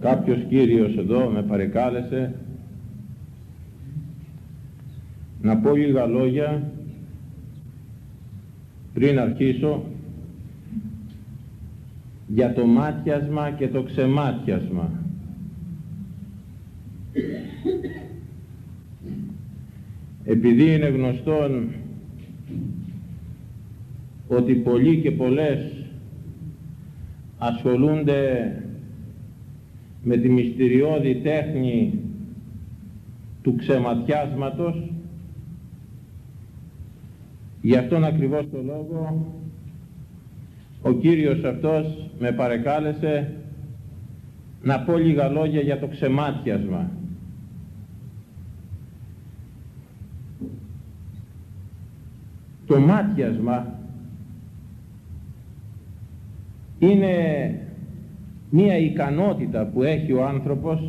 κάποιος κύριος εδώ με παρεκάλεσε να πω λίγα λόγια πριν αρχίσω για το μάτιασμα και το ξεμάτιασμα. Επειδή είναι γνωστόν ότι πολλοί και πολλές ασχολούνται με τη μυστηριώδη τέχνη του ξεματιάσματος γι' αυτόν ακριβώς το λόγο ο Κύριος αυτός με παρεκάλεσε να πω λίγα λόγια για το ξεμάτιασμα. Το μάτιασμα είναι μία ικανότητα που έχει ο άνθρωπος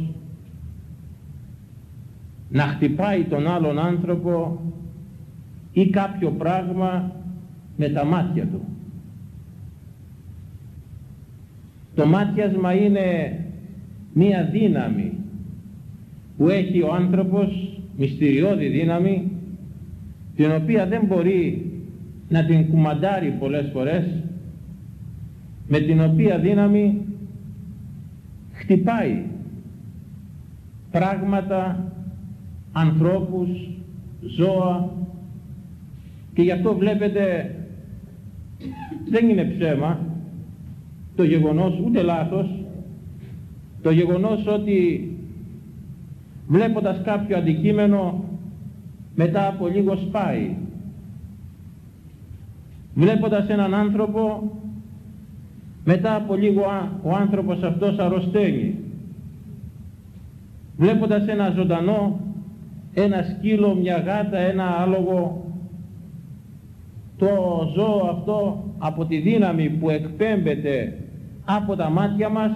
να χτυπάει τον άλλον άνθρωπο ή κάποιο πράγμα με τα μάτια του. Το μάτιασμα είναι μία δύναμη που έχει ο άνθρωπος, μυστηριώδη δύναμη, την οποία δεν μπορεί να την κουμαντάρει πολλές φορές, με την οποία δύναμη χτυπάει πράγματα, ανθρώπους, ζώα και γι' αυτό βλέπετε δεν είναι ψέμα το γεγονός, ούτε λάθος, το γεγονός ότι βλέποντας κάποιο αντικείμενο μετά από λίγο σπάει. Βλέποντας έναν άνθρωπο μετά από λίγο ο άνθρωπος αυτός αρρωσταίνει. Βλέποντας ένα ζωντανό, ένα σκύλο, μια γάτα, ένα άλογο, το ζώο αυτό από τη δύναμη που εκπέμπεται από τα μάτια μας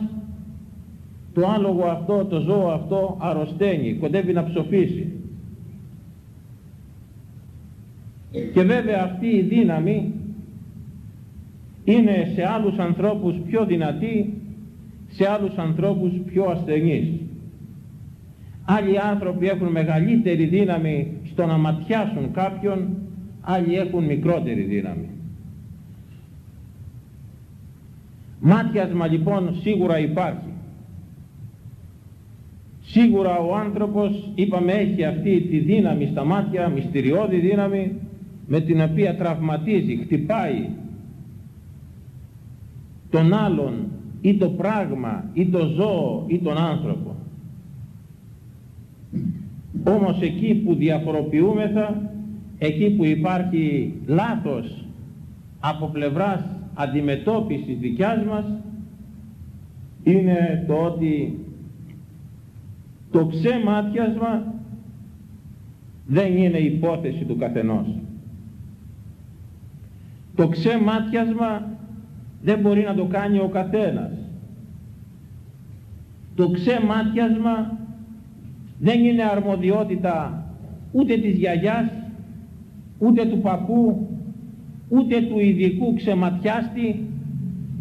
το άλογο αυτό, το ζώο αυτό αρρωσταίνει, κοντεύει να ψοφήσει. Και βέβαια αυτή η δύναμη είναι σε άλλους ανθρώπους πιο δυνατή, σε άλλους ανθρώπους πιο ασθενείς. Άλλοι άνθρωποι έχουν μεγαλύτερη δύναμη στο να ματιάσουν κάποιον, άλλοι έχουν μικρότερη δύναμη. Μάτιασμα λοιπόν σίγουρα υπάρχει. Σίγουρα ο άνθρωπος, είπαμε, έχει αυτή τη δύναμη στα μάτια, μυστηριώδη δύναμη, με την οποία τραυματίζει, χτυπάει τον άλλον ή το πράγμα ή το ζώο ή τον άνθρωπο. Όμως εκεί που διαφοροποιούμεθα, εκεί που υπάρχει λάθος από πλευράς αντιμετώπισης δικιάς μας είναι το ότι το ξεμάτιασμα δεν είναι υπόθεση του καθενός. Το ξεμάτιασμα δεν μπορεί να το κάνει ο καθένας. Το ξεμάτιασμα δεν είναι αρμοδιότητα ούτε της γιαγιάς, ούτε του παππού, ούτε του ειδικού ξεματιάστη,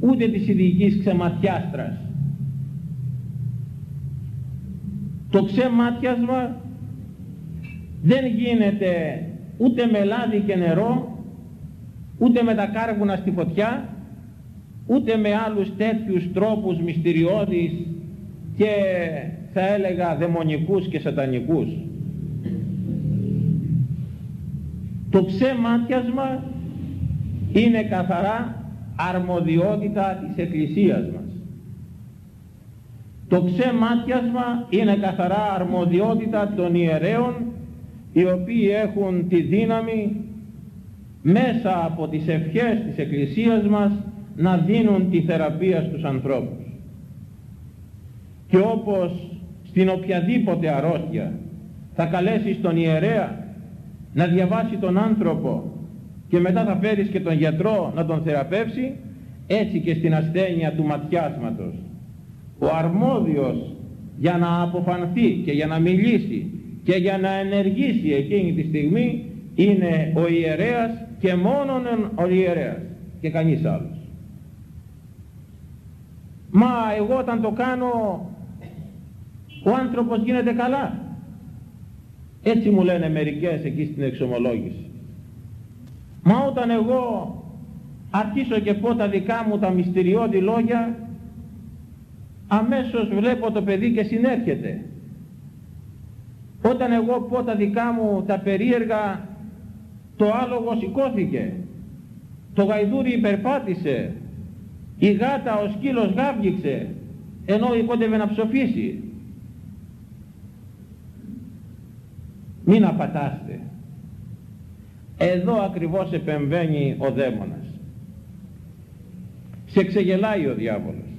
ούτε της ειδικής ξεματιάστρας. Το ξεμάτιασμα δεν γίνεται ούτε με λάδι και νερό, ούτε με τα κάρβουνα στη φωτιά, ούτε με άλλους τέτοιους τρόπους μυστηριώδεις και θα έλεγα δαιμονικούς και σατανικούς. Το ξεμάτιασμα είναι καθαρά αρμοδιότητα της Εκκλησίας μας. Το ξεμάτιασμα είναι καθαρά αρμοδιότητα των ιερέων οι οποίοι έχουν τη δύναμη μέσα από τις ευχές της Εκκλησίας μας να δίνουν τη θεραπεία στους ανθρώπους. Και όπως στην οποιαδήποτε αρρώστια θα καλέσεις τον ιερέα να διαβάσει τον άνθρωπο και μετά θα φέρεις και τον γιατρό να τον θεραπεύσει, έτσι και στην ασθένεια του ματιάσματος. Ο αρμόδιος για να αποφανθεί και για να μιλήσει και για να ενεργήσει εκείνη τη στιγμή είναι ο ιερέας και μόνον ο ιερέας και κανείς άλλος. Μα εγώ όταν το κάνω ο άνθρωπος γίνεται καλά. Έτσι μου λένε μερικές εκεί στην εξομολόγηση. Μα όταν εγώ αρχίσω και πω τα δικά μου τα μυστηριώδη λόγια, αμέσως βλέπω το παιδί και συνέρχεται. Όταν εγώ πω τα δικά μου τα περίεργα, το άλογο σηκώθηκε, το γαϊδούρι υπερπάτησε, η γάτα, ο σκύλος γάβγιξε, ενώ υπότευε να ψοφήσει. Μην απατάστε. Εδώ ακριβώς επεμβαίνει ο δαίμονας. Σε ξεγελάει ο διάβολος.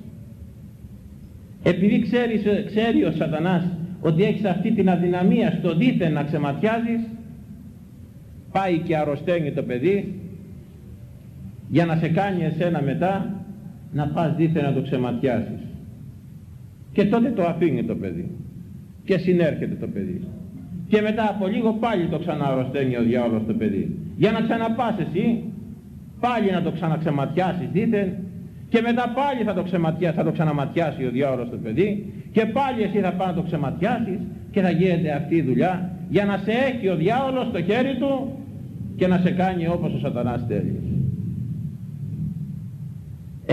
Επειδή ξέρεις, ξέρει ο σατανάς ότι έχεις αυτή την αδυναμία στο δίθεν να ξεματιάζεις, πάει και αρρωσταίνει το παιδί για να σε κάνει εσένα μετά να πας δίθεν να το ξεματιάσεις. Και τότε το αφήνει το παιδί. Και συνέρχεται το παιδί. Και μετά από λίγο πάλι το ξαναρρωσταίνει ο διάολος το παιδί. Για να ξαναπάς εσύ, πάλι να το ξαναξεματιάσεις δίθεν και μετά πάλι θα το, θα το ξαναματιάσει ο διάολος το παιδί και πάλι εσύ θα πας να το ξεματιάσεις και θα γίνεται αυτή η δουλειά για να σε έχει ο διάολος στο χέρι του και να σε κάνει όπως ο σατανάς θέλει.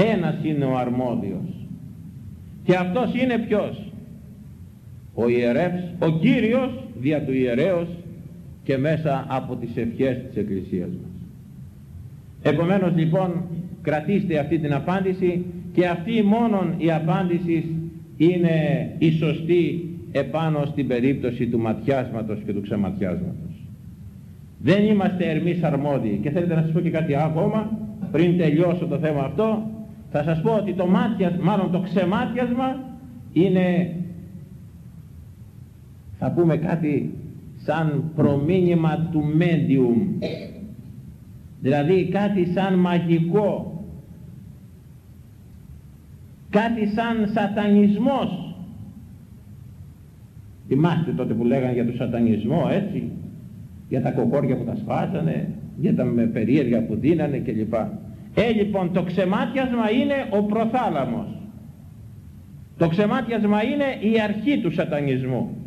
Ένας είναι ο αρμόδιος και αυτός είναι ποιος; Ο ιερεύς, ο Κύριος δια του ιερέως και μέσα από τις ευχές της Εκκλησίας μας. Επομένως λοιπόν κρατήστε αυτή την απάντηση και αυτή μόνον η απάντηση είναι η σωστή επάνω στην περίπτωση του ματιάσματος και του ξεματιάσματος. Δεν είμαστε εμείς αρμόδιοι και θέλετε να σας πω και κάτι ακόμα πριν τελειώσω το θέμα αυτό θα σας πω ότι το μάτιας, μάλλον το ξεμάτιασμα είναι θα πούμε κάτι σαν προμήνυμα του medium. Δηλαδή κάτι σαν μαγικό. Κάτι σαν σατανισμός. Θυμάστε τότε που λέγανε για τον σατανισμό έτσι; Για τα κοκόρια που τα σφάζανε για τα με περίεργα που δίνανε κλπ ε λοιπόν το ξεμάτιασμα είναι ο προθάλαμος το ξεμάτιασμα είναι η αρχή του σατανισμού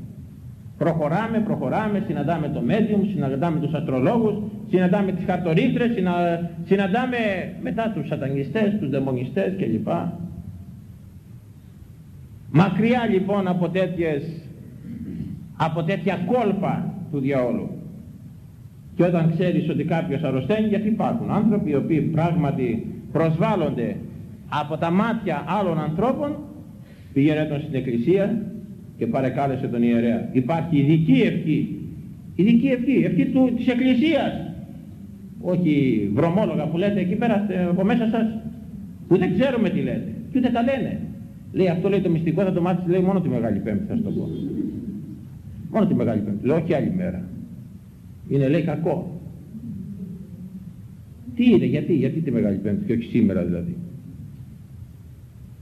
Προχωράμε, προχωράμε, συναντάμε το medium, συναντάμε τους αστρολόγους, συναντάμε τις χαρτορίχτρες, συναντάμε μετά τους σατανιστές, τους δαιμονιστές κλπ. Μακριά λοιπόν από, τέτοιες, από τέτοια κόλπα του διαόλου. Και όταν ξέρεις ότι κάποιος αρρωσταίνει, γιατί υπάρχουν άνθρωποι οι οποίοι πράγματι προσβάλλονται από τα μάτια άλλων ανθρώπων, πηγαίνουν στην εκκλησία, και παρεκάλεσε τον ιερέα. Υπάρχει ειδική ευχή. Ειδική ευχή, ευχή του, της Εκκλησίας. Όχι βρωμόλογα που λέτε εκεί πέρα από μέσα σας. Που δεν ξέρουμε τι λέτε. Και ούτε τα λένε. Λέει αυτό λέει το μυστικό θα το μάθεις λέει μόνο τη Μεγάλη Πέμπτη θα σου το πω. Μόνο τη Μεγάλη Πέμπτη. Λέω όχι άλλη μέρα. Είναι λέει κακό. Τι είναι, γιατί, γιατί τη Μεγάλη Πέμπτη και όχι σήμερα δηλαδή.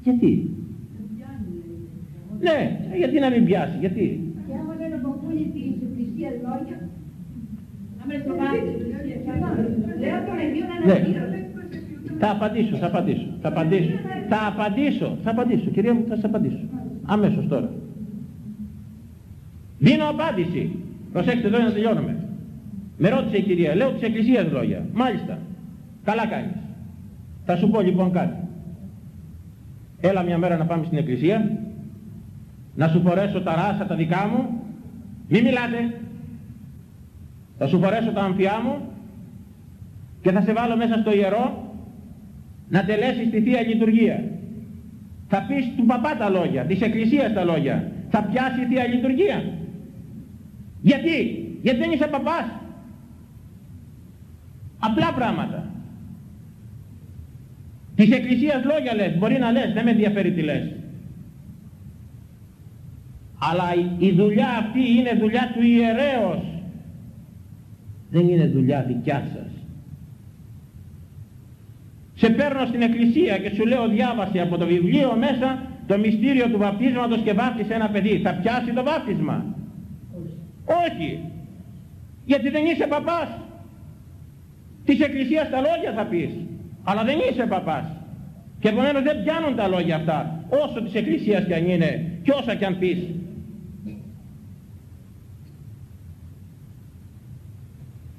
Γιατί. Ναι, γιατί να μην πιάσει, γιατί. Και άμα δεν αποκούνει την εκκλησία λόγια, ναι. Θα απαντήσω, θα απαντήσω, θα απαντήσω, θα απαντήσω, θα απαντήσω, κυρία μου, θα σας απαντήσω. Αμέσως τώρα. Δίνω απάντηση. Προσέξτε εδώ να τελειώνουμε. Με ρώτησε η κυρία, λέω της εκκλησίας λόγια. Μάλιστα. Καλά κάνεις. Θα σου πω λοιπόν κάτι. Έλα μια μέρα να πάμε στην εκκλησία να σου φορέσω τα ράσα τα δικά μου μη μιλάτε θα σου φορέσω τα αμφιά μου και θα σε βάλω μέσα στο ιερό να τελέσεις τη Θεία Λειτουργία θα πεις του παπά τα λόγια της Εκκλησίας τα λόγια θα πιάσει η Θεία Λειτουργία γιατί; Γιατί δεν είσαι παπάς; Απλά πράγματα. Της Εκκλησίας λόγια λες μπορεί να λες δεν με ενδιαφέρει τι λες. Αλλά η δουλειά αυτή είναι δουλειά του ιερέως. Δεν είναι δουλειά δικιά σας. Σε παίρνω στην εκκλησία και σου λέω διάβασε από το βιβλίο μέσα το μυστήριο του βαπτίσματος και βάπτισε ένα παιδί. Θα πιάσει το βάπτισμα; Όχι, γιατί δεν είσαι παπάς της Εκκλησίας τα λόγια θα πεις, αλλά δεν είσαι παπάς. Και επομένως δεν πιάνουν τα λόγια αυτά, όσο της Εκκλησίας κι αν είναι και όσα κι αν πεις.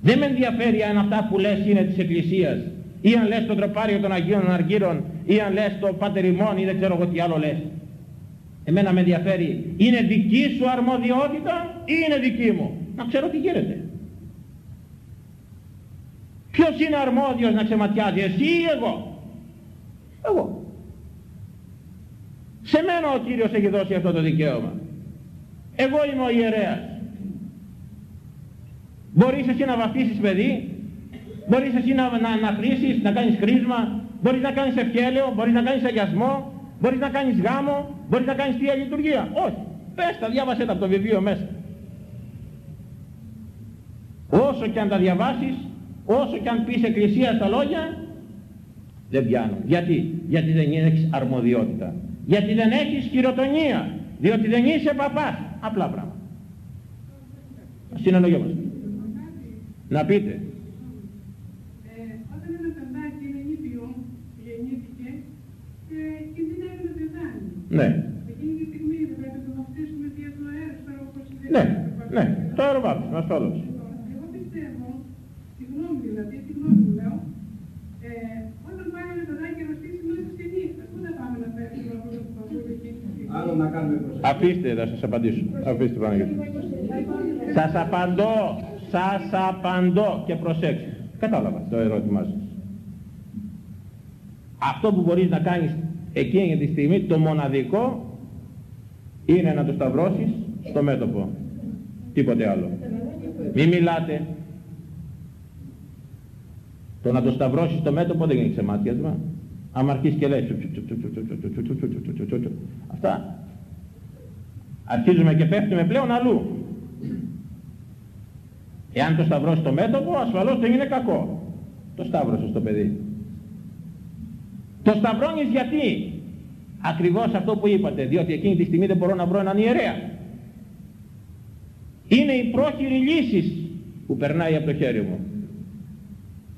Δεν με ενδιαφέρει αν αυτά που λες είναι της Εκκλησίας ή αν λες το τροπάριο των Αγίων Αργύρων ή αν λες το πατερημόν ή δεν ξέρω εγώ τι άλλο λες. Εμένα με ενδιαφέρει είναι δική σου αρμοδιότητα ή είναι δική μου. Να ξέρω τι γίνεται. Ποιος είναι αρμόδιος να ξεματιάζει, εσύ ή εγώ; Εγώ. Σε μένα ο Κύριος έχει δώσει αυτό το δικαίωμα. Εγώ είμαι ο ιερέας. Μπορείς εσύ να βαφτίσεις παιδί, μπορείς εσύ να, να, να χρήσεις, να κάνεις χρήσμα, μπορείς να κάνεις ευχέλαιο, μπορείς να κάνεις αγιασμό, μπορείς να κάνεις γάμο, μπορείς να κάνεις Θεία Λειτουργία. Όχι. Πες τα, διάβασέ τα από το βιβλίο μέσα. Όσο και αν τα διαβάσεις, όσο και αν πεις εκκλησία στα λόγια, δεν πιάνουν. Γιατί, γιατί δεν έχεις αρμοδιότητα. Γιατί δεν έχεις χειροτονία. Διότι δεν είσαι παπάς. Απλά πράγματα. Συνεννοιόμαστε. Να πείτε. Ε, όταν ένα παιδάκι είναι νήπιο, γεννήθηκε και κινδυνεύει να πεθάνει. Ναι. Εκείνη τη στιγμή δεν πρέπει να το βαφτίσουμε δια του αέρα, ξέρω πώς Ναι, ναι. Το αεροβάπτισμα, ασφαλώς. Εγώ πιστεύω, τη γνώμη δηλαδή, τη γνώμη μου λέω, ε, όταν πάει ένα παιδάκι να στήσει μέσα στη νύχτα, πού θα πάμε να πέσουμε από το παππούλι εκείνη τη στιγμή. Άλλο να κάνουμε προσευχή. Αφήστε να σας απαντήσω. Αφήστε Παναγιώτη. Σας απαντώ, σας απαντώ και προσέξτε. Κατάλαβα το ερώτημά σας. Αυτό που μπορείς να κάνεις εκείνη τη στιγμή, το μοναδικό, είναι να το σταυρώσεις στο μέτωπο. Τίποτε άλλο. Μη μιλάτε. Το να το σταυρώσεις στο μέτωπο δεν είναι ξεμάτιασμα. Άμα αρχίσεις και λέει Αυτά. Αρχίζουμε και πέφτουμε πλέον αλλού. Εάν το σταυρώσει στο μέτωπο, ασφαλώς δεν είναι κακό. Το σταύρωσε στο παιδί. Το σταυρώνεις γιατί; Ακριβώς αυτό που είπατε, διότι εκείνη τη στιγμή δεν μπορώ να βρω έναν ιερέα. Είναι η πρόχειρη λύση που περνάει από το χέρι μου.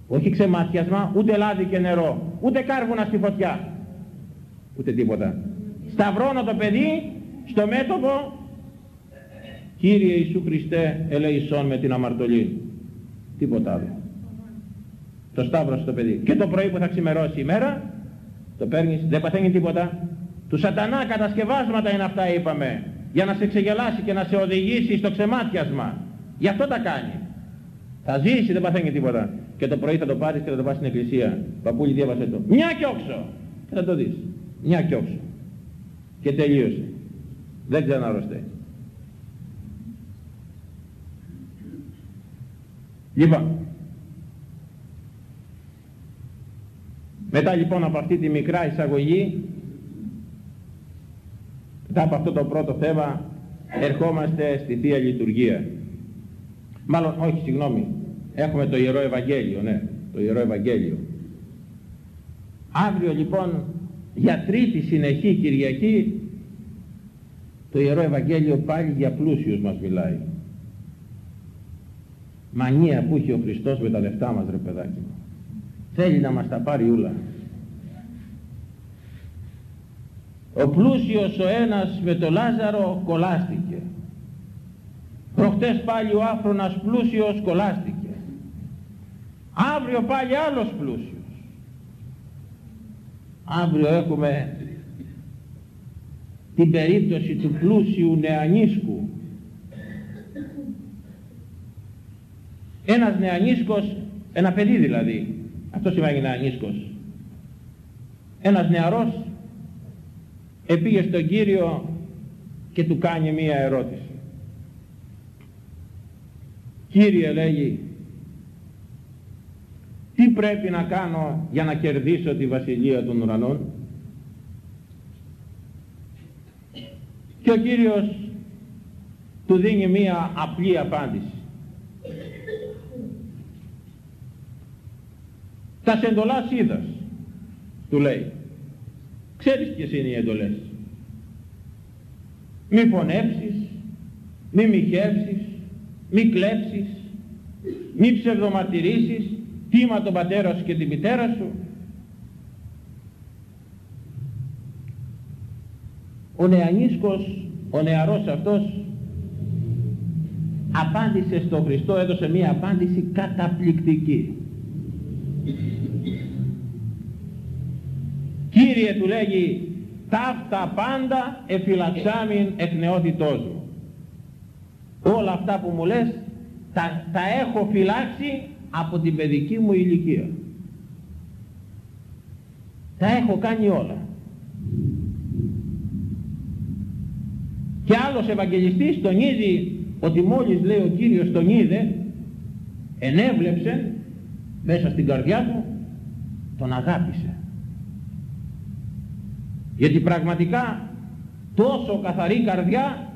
Όχι ξεμάτιασμα, ούτε λάδι και νερό, ούτε κάρβουνα στη φωτιά, ούτε τίποτα. Σταυρώνω το παιδί στο μέτωπο Κύριε Ιησού Χριστέ ελεησόν με την αμαρτωλή. Τίποτα άλλο. Το σταύρο στο παιδί. Και το πρωί που θα ξημερώσει η μέρα, το παίρνεις, δεν παθαίνει τίποτα. Του σατανά κατασκευάσματα είναι αυτά είπαμε. Για να σε ξεγελάσει και να σε οδηγήσει στο ξεμάτιασμα. Γι' αυτό τα κάνει. Θα ζήσει, δεν παθαίνει τίποτα. Και το πρωί θα το πάρεις και θα το πας στην εκκλησία. Παππούλη διάβασε το. Μια κι όξο. Και θα το δεις. Μια κι όξο. Και τελείωσε. Δεν ξαναρρωσταίνει. Λοιπόν, μετά λοιπόν από αυτή τη μικρά εισαγωγή, μετά από αυτό το πρώτο θέμα, ερχόμαστε στη Θεία Λειτουργία. Μάλλον, όχι, συγγνώμη, έχουμε το Ιερό Ευαγγέλιο, ναι, το Ιερό Ευαγγέλιο. Αύριο λοιπόν, για τρίτη συνεχή Κυριακή, το Ιερό Ευαγγέλιο πάλι για πλούσιους μας μιλάει μανία που έχει ο Χριστός με τα λεφτά μας ρε παιδάκι μου. Θέλει να μας τα πάρει ούλα. Ο πλούσιος ο ένας με το Λάζαρο κολλάστηκε. Προχτές πάλι ο άφρονας πλούσιος κολλάστηκε. Αύριο πάλι άλλος πλούσιος. Αύριο έχουμε την περίπτωση του πλούσιου νεανίσκου Ένας νεανίσκος, ένα παιδί δηλαδή, αυτό σημαίνει νεανίσκος. Ένας νεαρός επήγε στον Κύριο και του κάνει μία ερώτηση. Κύριε λέγει, τι πρέπει να κάνω για να κερδίσω τη βασιλεία των ουρανών; Και ο Κύριος του δίνει μία απλή απάντηση. Τα εντολάς είδας, του λέει. Ξέρεις ποιες είναι οι εντολές. Μη πονέψεις, μη μοιχεύσεις, μη κλέψεις, μη ψευδομαρτυρήσεις, τίμα τον πατέρα σου και την μητέρα σου. Ο νεανίσκος, ο νεαρός αυτός, απάντησε στον Χριστό, έδωσε μία απάντηση καταπληκτική. Κύριε του λέγει ταύτα πάντα εφυλαξάμιν εκ νεότητός μου. Όλα αυτά που μου λες τα, τα έχω φυλάξει από την παιδική μου ηλικία. Τα έχω κάνει όλα. Και άλλος Ευαγγελιστής τονίζει ότι μόλις λέει ο Κύριος τον είδε, ενέβλεψε μέσα στην καρδιά του, τον αγάπησε. Γιατί πραγματικά τόσο καθαρή καρδιά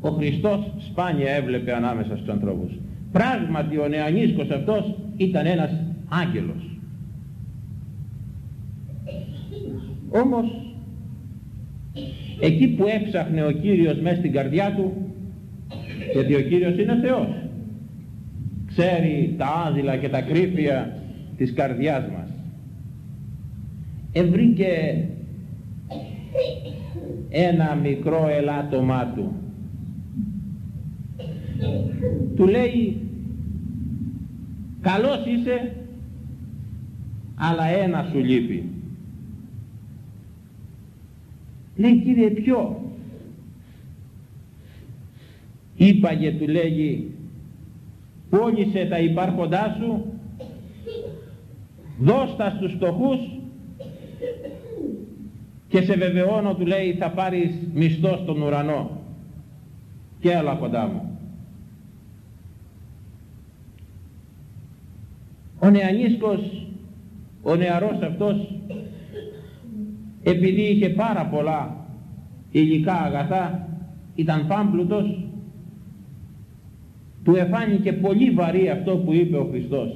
ο Χριστός σπάνια έβλεπε ανάμεσα στους ανθρώπους. Πράγματι ο νεανίσκος αυτός ήταν ένας άγγελος. Όμως εκεί που έψαχνε ο Κύριος μέσα στην καρδιά του γιατί ο Κύριος είναι Θεός. Ξέρει τα άδειλα και τα κρύφια της καρδιάς μας. Ευρήκε ένα μικρό ελάττωμά του. Του λέει καλός είσαι αλλά ένα σου λείπει λέει κύριε ποιο; Είπαγε του λέγει πώλησε τα υπάρχοντά σου δώστα στους φτωχούς και σε βεβαιώνω του λέει θα πάρεις μισθό στον ουρανό και έλα κοντά μου ο νεανίσκος ο νεαρός αυτός επειδή είχε πάρα πολλά υλικά αγαθά ήταν πάμπλουτος. Του εφάνηκε πολύ βαρύ αυτό που είπε ο Χριστός.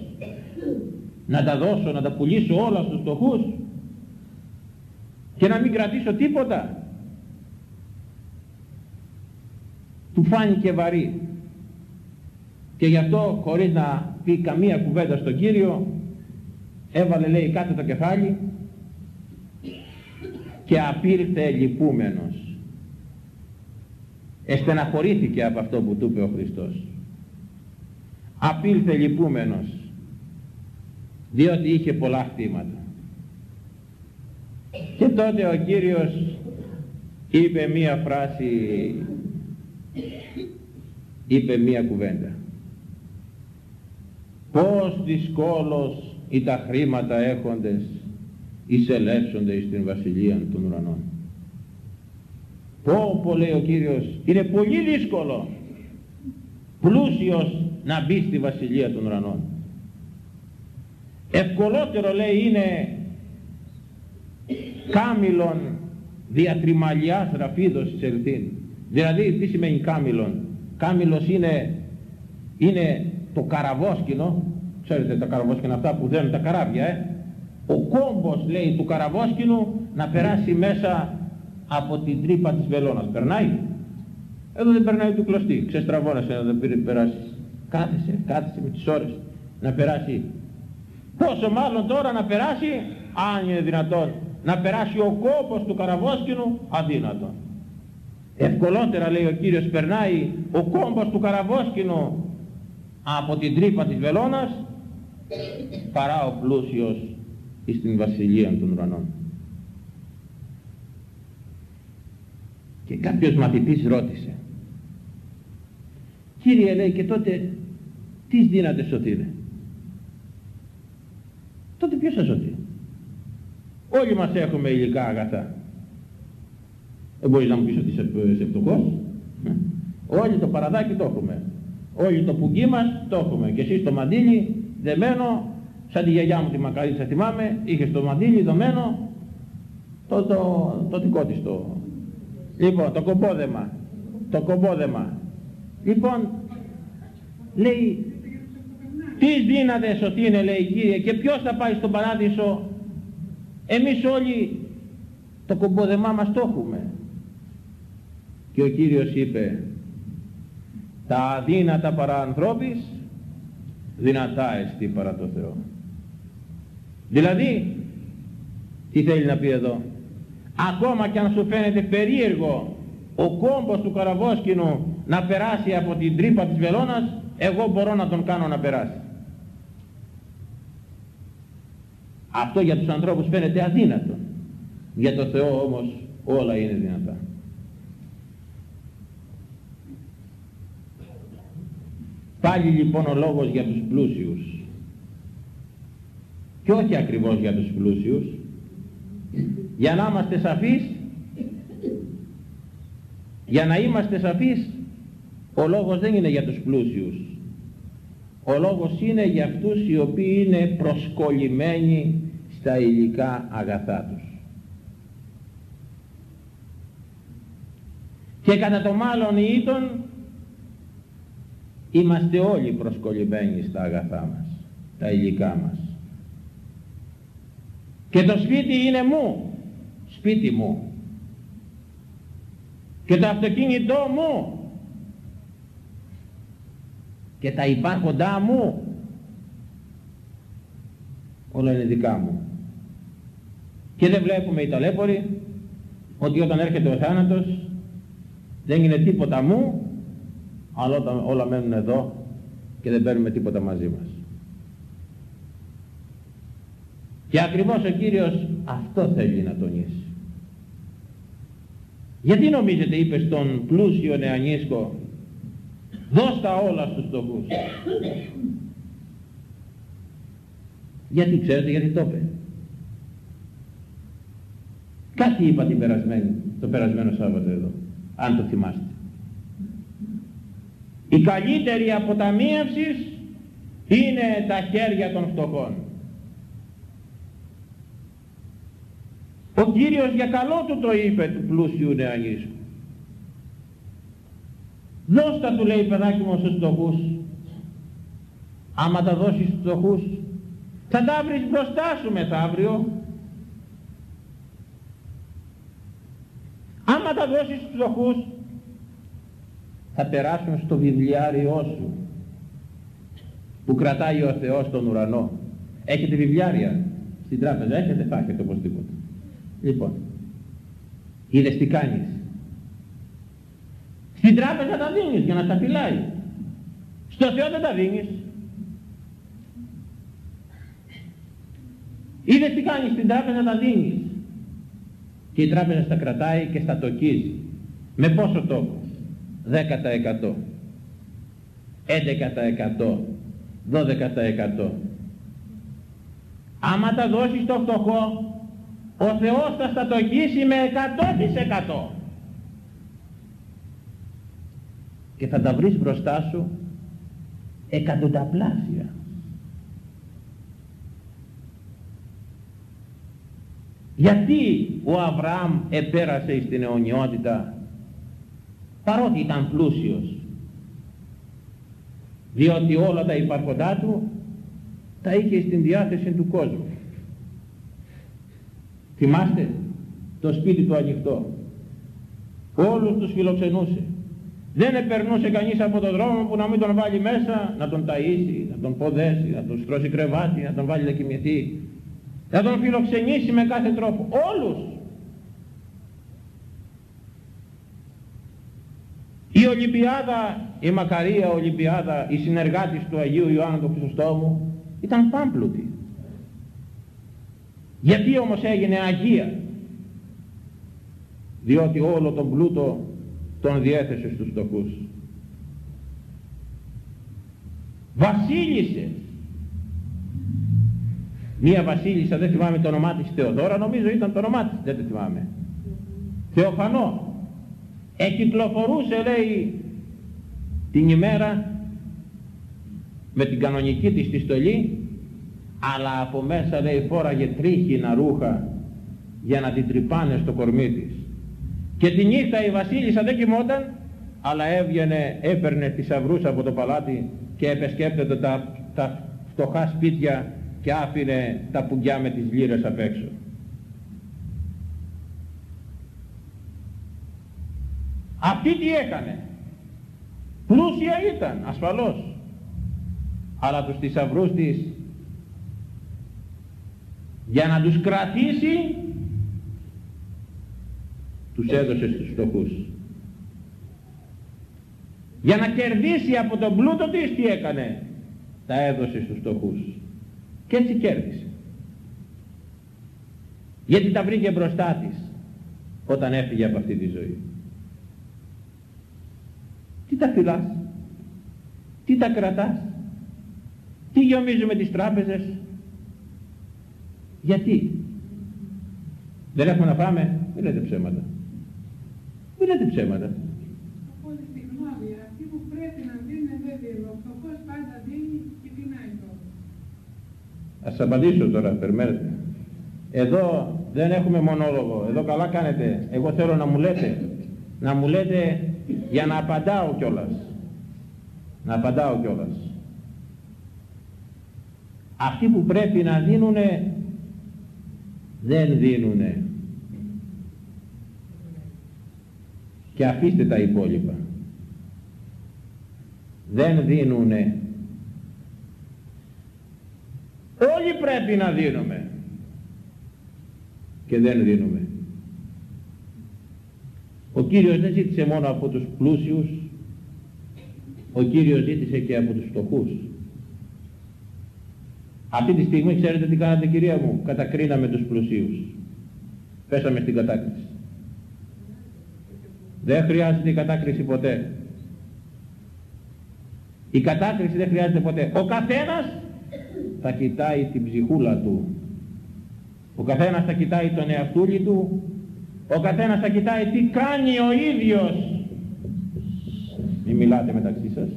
Να τα δώσω, να τα πουλήσω όλα στους φτωχούς και να μην κρατήσω τίποτα. Του φάνηκε βαρύ. Και γι' αυτό χωρίς να πει καμία κουβέντα στον Κύριο έβαλε λέει κάτω το κεφάλι και απήρθε λυπούμενος. Εστεναχωρήθηκε από αυτό που του είπε ο Χριστός. Απήλθε λυπούμενος διότι είχε πολλά χτήματα. Και τότε ο Κύριος είπε μία φράση είπε μία κουβέντα. Πως δυσκόλος ή τα χρήματα έχοντες εισελεύσονται στην βασιλεία των ουρανών. Πω πω λέει ο Κύριος είναι πολύ δύσκολο πλούσιος να μπει στη βασιλεία των ουρανών. Ευκολότερο λέει είναι κάμιλον διατριμαλιάς ραφίδος ελθύν δηλαδή τι σημαίνει κάμιλον; Κάμιλος είναι, είναι το καραβόσκινο ξέρετε τα καραβόσκινα αυτά που δένουν τα καράβια ε; Ο κόμπος λέει του καραβόσκινου να περάσει μέσα από την τρύπα της βελόνας. Περνάει; Εδώ δεν περνάει του κλωστή. Ξεστραβώνασε να δεν περάσεις. Κάθεσε, κάθεσε με τις ώρες να περάσει. Πόσο μάλλον τώρα να περάσει αν είναι δυνατόν να περάσει ο κόπος του καραβόσκινου αδύνατον. Ευκολότερα λέει ο Κύριος περνάει ο κόμπος του καραβόσκινου από την τρύπα της βελόνας παρά ο πλούσιος στην βασιλεία των ουρανών και κάποιος μαθητής ρώτησε Κύριε λέει και τότε τις δύναται σωθείτε. Τότε ποιος θα σωθεί; Όλοι μας έχουμε υλικά αγαθά. Δεν μπορείς να μου πεις ότι είσαι φτωχός; Ε, όλοι το παραδάκι το έχουμε. Όλοι το πουγγί μας το έχουμε. Και εσείς το μαντίλι δεμένο, σαν τη γιαγιά μου τη Μακαρίτσα θυμάμαι, είχε το μαντίλι δεμένο, το, το, το δικό της το. Λοιπόν, το κομπόδεμα. Το κομπόδεμα. Λοιπόν, λέει, τι δύνατες ότι είναι λέει Κύριε και ποιος θα πάει στον παράδεισο; Εμείς όλοι το κομπόδεμά μας το έχουμε. Και ο Κύριος είπε, τα αδύνατα παρά ανθρώπης, δυνατά εστί παρά το Θεό. Δηλαδή, τι θέλει να πει εδώ, ακόμα και αν σου φαίνεται περίεργο ο κόμπος του καραβόσκηνου να περάσει από την τρύπα της βελόνας, εγώ μπορώ να τον κάνω να περάσει. Αυτό για τους ανθρώπους φαίνεται αδύνατο. Για το Θεό όμως όλα είναι δυνατά. Πάλι λοιπόν ο λόγος για τους πλούσιους και όχι ακριβώς για τους πλούσιους. Για να είμαστε σαφείς για να είμαστε σαφείς ο λόγος δεν είναι για τους πλούσιους. Ο λόγος είναι για αυτούς οι οποίοι είναι προσκολλημένοι στα υλικά αγαθά τους. Και κατά το μάλλον ήτον είμαστε όλοι προσκολλημένοι στα αγαθά μας τα υλικά μας και το σπίτι είναι μου. Σπίτι μου. Και το αυτοκίνητό μου. Και τα υπάρχοντά μου. Όλα είναι δικά μου. Και δεν βλέπουμε οι ταλέποροι ότι όταν έρχεται ο θάνατος δεν είναι τίποτα μου αλλά όταν όλα μένουν εδώ και δεν παίρνουμε τίποτα μαζί μας και ακριβώς ο Κύριος αυτό θέλει να τονίσει γιατί νομίζετε είπε στον πλούσιο νεανίσκο δώσ' τα όλα στους φτωχούς. γιατί ξέρετε γιατί το είπε. Κάτι είπα την περασμένη, το περασμένο Σάββατο εδώ, αν το θυμάστε. Η καλύτερη αποταμίευσης είναι τα χέρια των φτωχών. Ο Κύριος για καλό του το είπε του πλούσιου νεανίσκου. Δώστα του λέει παιδάκι μου στους φτωχούς. Άμα τα δώσεις στους φτωχούς θα τα βρεις μπροστά σου μεθαύριο. Άμα τα δώσεις στους φτωχούς θα περάσουν στο βιβλιάριό σου που κρατάει ο Θεός στον ουρανό. Έχετε βιβλιάρια στην τράπεζα, έχετε, θα έχετε οπωσδήποτε. Λοιπόν, είδες τι κάνεις. Στην τράπεζα τα δίνεις για να τα φυλάει. Στο Θεό δεν τα δίνεις. Είδες τι κάνεις στην τράπεζα τα δίνεις. Και η τράπεζα στα κρατάει και στα τοκίζει. Με πόσο τόκο. 10%. 11%. 12%. Άμα τα δώσεις στο φτωχό ο Θεός θα στα τοκίσει με 100% και θα τα βρεις μπροστά σου εκατονταπλάσια. Γιατί ο Αβραάμ επέρασε στην αιωνιότητα παρότι ήταν πλούσιος; Διότι όλα τα υπάρχοντά του τα είχε στην διάθεση του κόσμου Θυμάστε το σπίτι του ανοιχτό. Όλους τους φιλοξενούσε. Δεν επερνούσε κανείς από τον δρόμο που να μην τον βάλει μέσα, να τον ταΐσει, να τον ποδέσει, να τον στρώσει κρεβάτι, να τον βάλει να κοιμηθεί. Να τον φιλοξενήσει με κάθε τρόπο. Όλους. Η Ολυμπιάδα, η Μακαρία Ολυμπιάδα, η συνεργάτης του Αγίου Ιωάννου του Χρυσοστόμου ήταν πάμπλουτη. Γιατί όμως έγινε Αγία; Διότι όλο τον πλούτο τον διέθεσε στους φτωχούς. Βασίλισσε. Μία βασίλισσα, δεν θυμάμαι το όνομά της Θεοδόρα, νομίζω ήταν το όνομά της, δεν το θυμάμαι. Θεοφανό. Εκυκλοφορούσε λέει την ημέρα με την κανονική της τη στολή αλλά από μέσα λέει φόραγε τρίχινα ρούχα για να την τρυπάνε στο κορμί της και τη νύχτα η βασίλισσα δεν κοιμόταν αλλά έβγαινε, έπαιρνε τις αυρούς από το παλάτι και επεσκέπτεται τα, τα φτωχά σπίτια και άφηνε τα πουγκιά με τις λύρες απ' έξω. Αυτή τι έκανε. Πλούσια ήταν, ασφαλώς. Αλλά τους θησαυρούς της για να τους κρατήσει τους έδωσε στους φτωχούς Για να κερδίσει από τον πλούτο της τι έκανε; Τα έδωσε στους φτωχούς. Και έτσι κέρδισε. Γιατί τα βρήκε μπροστά της όταν έφυγε από αυτή τη ζωή. Τι τα φυλάς, τι τα κρατάς, τι γεμίζουμε τις τράπεζες, γιατί; Δεν έχουμε να φάμε, μην λέτε ψέματα. Μην λέτε ψέματα. Από όλη τη γνώμη, αυτοί που πρέπει να δίνουν δεν δίνουν. Ο φτωχός πάντα δίνει και πεινάει τώρα. Ας απαντήσω τώρα, περιμένετε. Εδώ δεν έχουμε μονόλογο, εδώ καλά κάνετε. Εγώ θέλω να μου λέτε, να μου λέτε για να απαντάω κιόλας. Να απαντάω κιόλας. Αυτοί που πρέπει να δίνουνε, δεν δίνουνε. Και αφήστε τα υπόλοιπα. Δεν δίνουνε. Όλοι πρέπει να δίνουμε. Και δεν δίνουμε. Ο Κύριος δεν ζήτησε μόνο από τους πλούσιους, ο Κύριος ζήτησε και από τους φτωχούς. Αυτή τη στιγμή ξέρετε τι κάνατε κυρία μου, κατακρίναμε τους πλουσίους. Πέσαμε στην κατάκριση. Δεν χρειάζεται η κατάκριση ποτέ. Η κατάκριση δεν χρειάζεται ποτέ. Ο καθένας θα κοιτάει την ψυχούλα του. Ο καθένας θα κοιτάει τον εαυτούλη του. Ο καθένας θα κοιτάει τι κάνει ο ίδιος. Μην μιλάτε μεταξύ σας.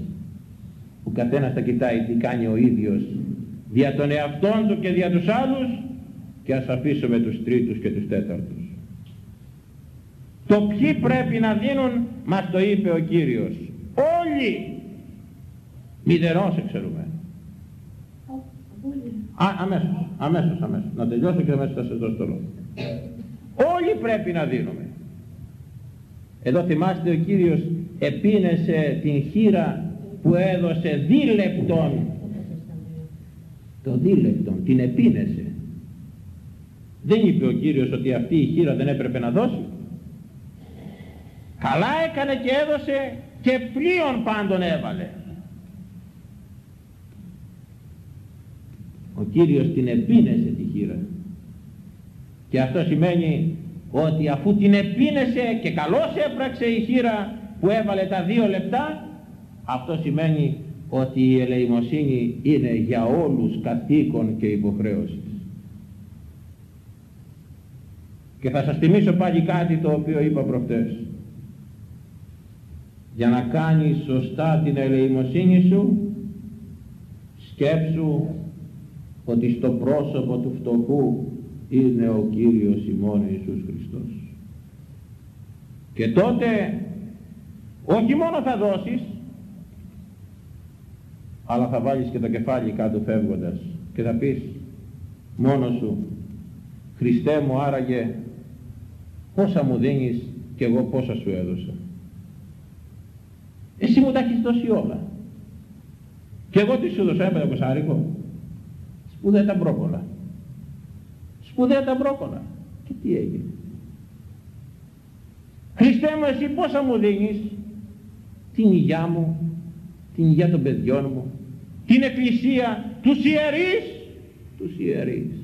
Ο καθένας θα κοιτάει τι κάνει ο ίδιος δια των εαυτών του και δια τους άλλους και ας αφήσουμε τους τρίτους και τους τέταρτους. Το ποιοι πρέπει να δίνουν μας το είπε ο Κύριος. Όλοι μηδενός εξαιρούμε. Α, αμέσως, αμέσως, αμέσως. Να τελειώσω και αμέσως θα σας δώσω το λόγο. Όλοι πρέπει να δίνουμε. Εδώ θυμάστε ο Κύριος επίνεσε την χείρα που έδωσε δίλεπτον το δίλεπτον, την επίνεσε. Δεν είπε ο Κύριος ότι αυτή η χείρα δεν έπρεπε να δώσει. Καλά έκανε και έδωσε και πλοίον πάντων έβαλε. Ο Κύριος την επίνεσε τη χείρα. Και αυτό σημαίνει ότι αφού την επίνεσε και καλώς έπραξε η χείρα που έβαλε τα δύο λεπτά, αυτό σημαίνει ότι η ελεημοσύνη είναι για όλους καθήκον και υποχρέωσης. Και θα σας θυμίσω πάλι κάτι το οποίο είπα προχτές. Για να κάνεις σωστά την ελεημοσύνη σου, σκέψου ότι στο πρόσωπο του φτωχού είναι ο Κύριος ημών Ιησούς Χριστός. Και τότε όχι μόνο θα δώσεις, αλλά θα βάλεις και το κεφάλι κάτω φεύγοντας και θα πεις μόνος σου Χριστέ μου άραγε πόσα μου δίνεις και εγώ πόσα σου έδωσα εσύ μου τα έχεις δώσει όλα και εγώ τι σου δώσα έπαιρνα κοσάρικο σπουδαία τα μπρόκολα σπουδαία τα μπρόκολα και τι έγινε Χριστέ μου εσύ πόσα μου δίνεις την υγειά μου την υγεία των παιδιών μου την εκκλησία, τους ιερείς, τους ιερείς.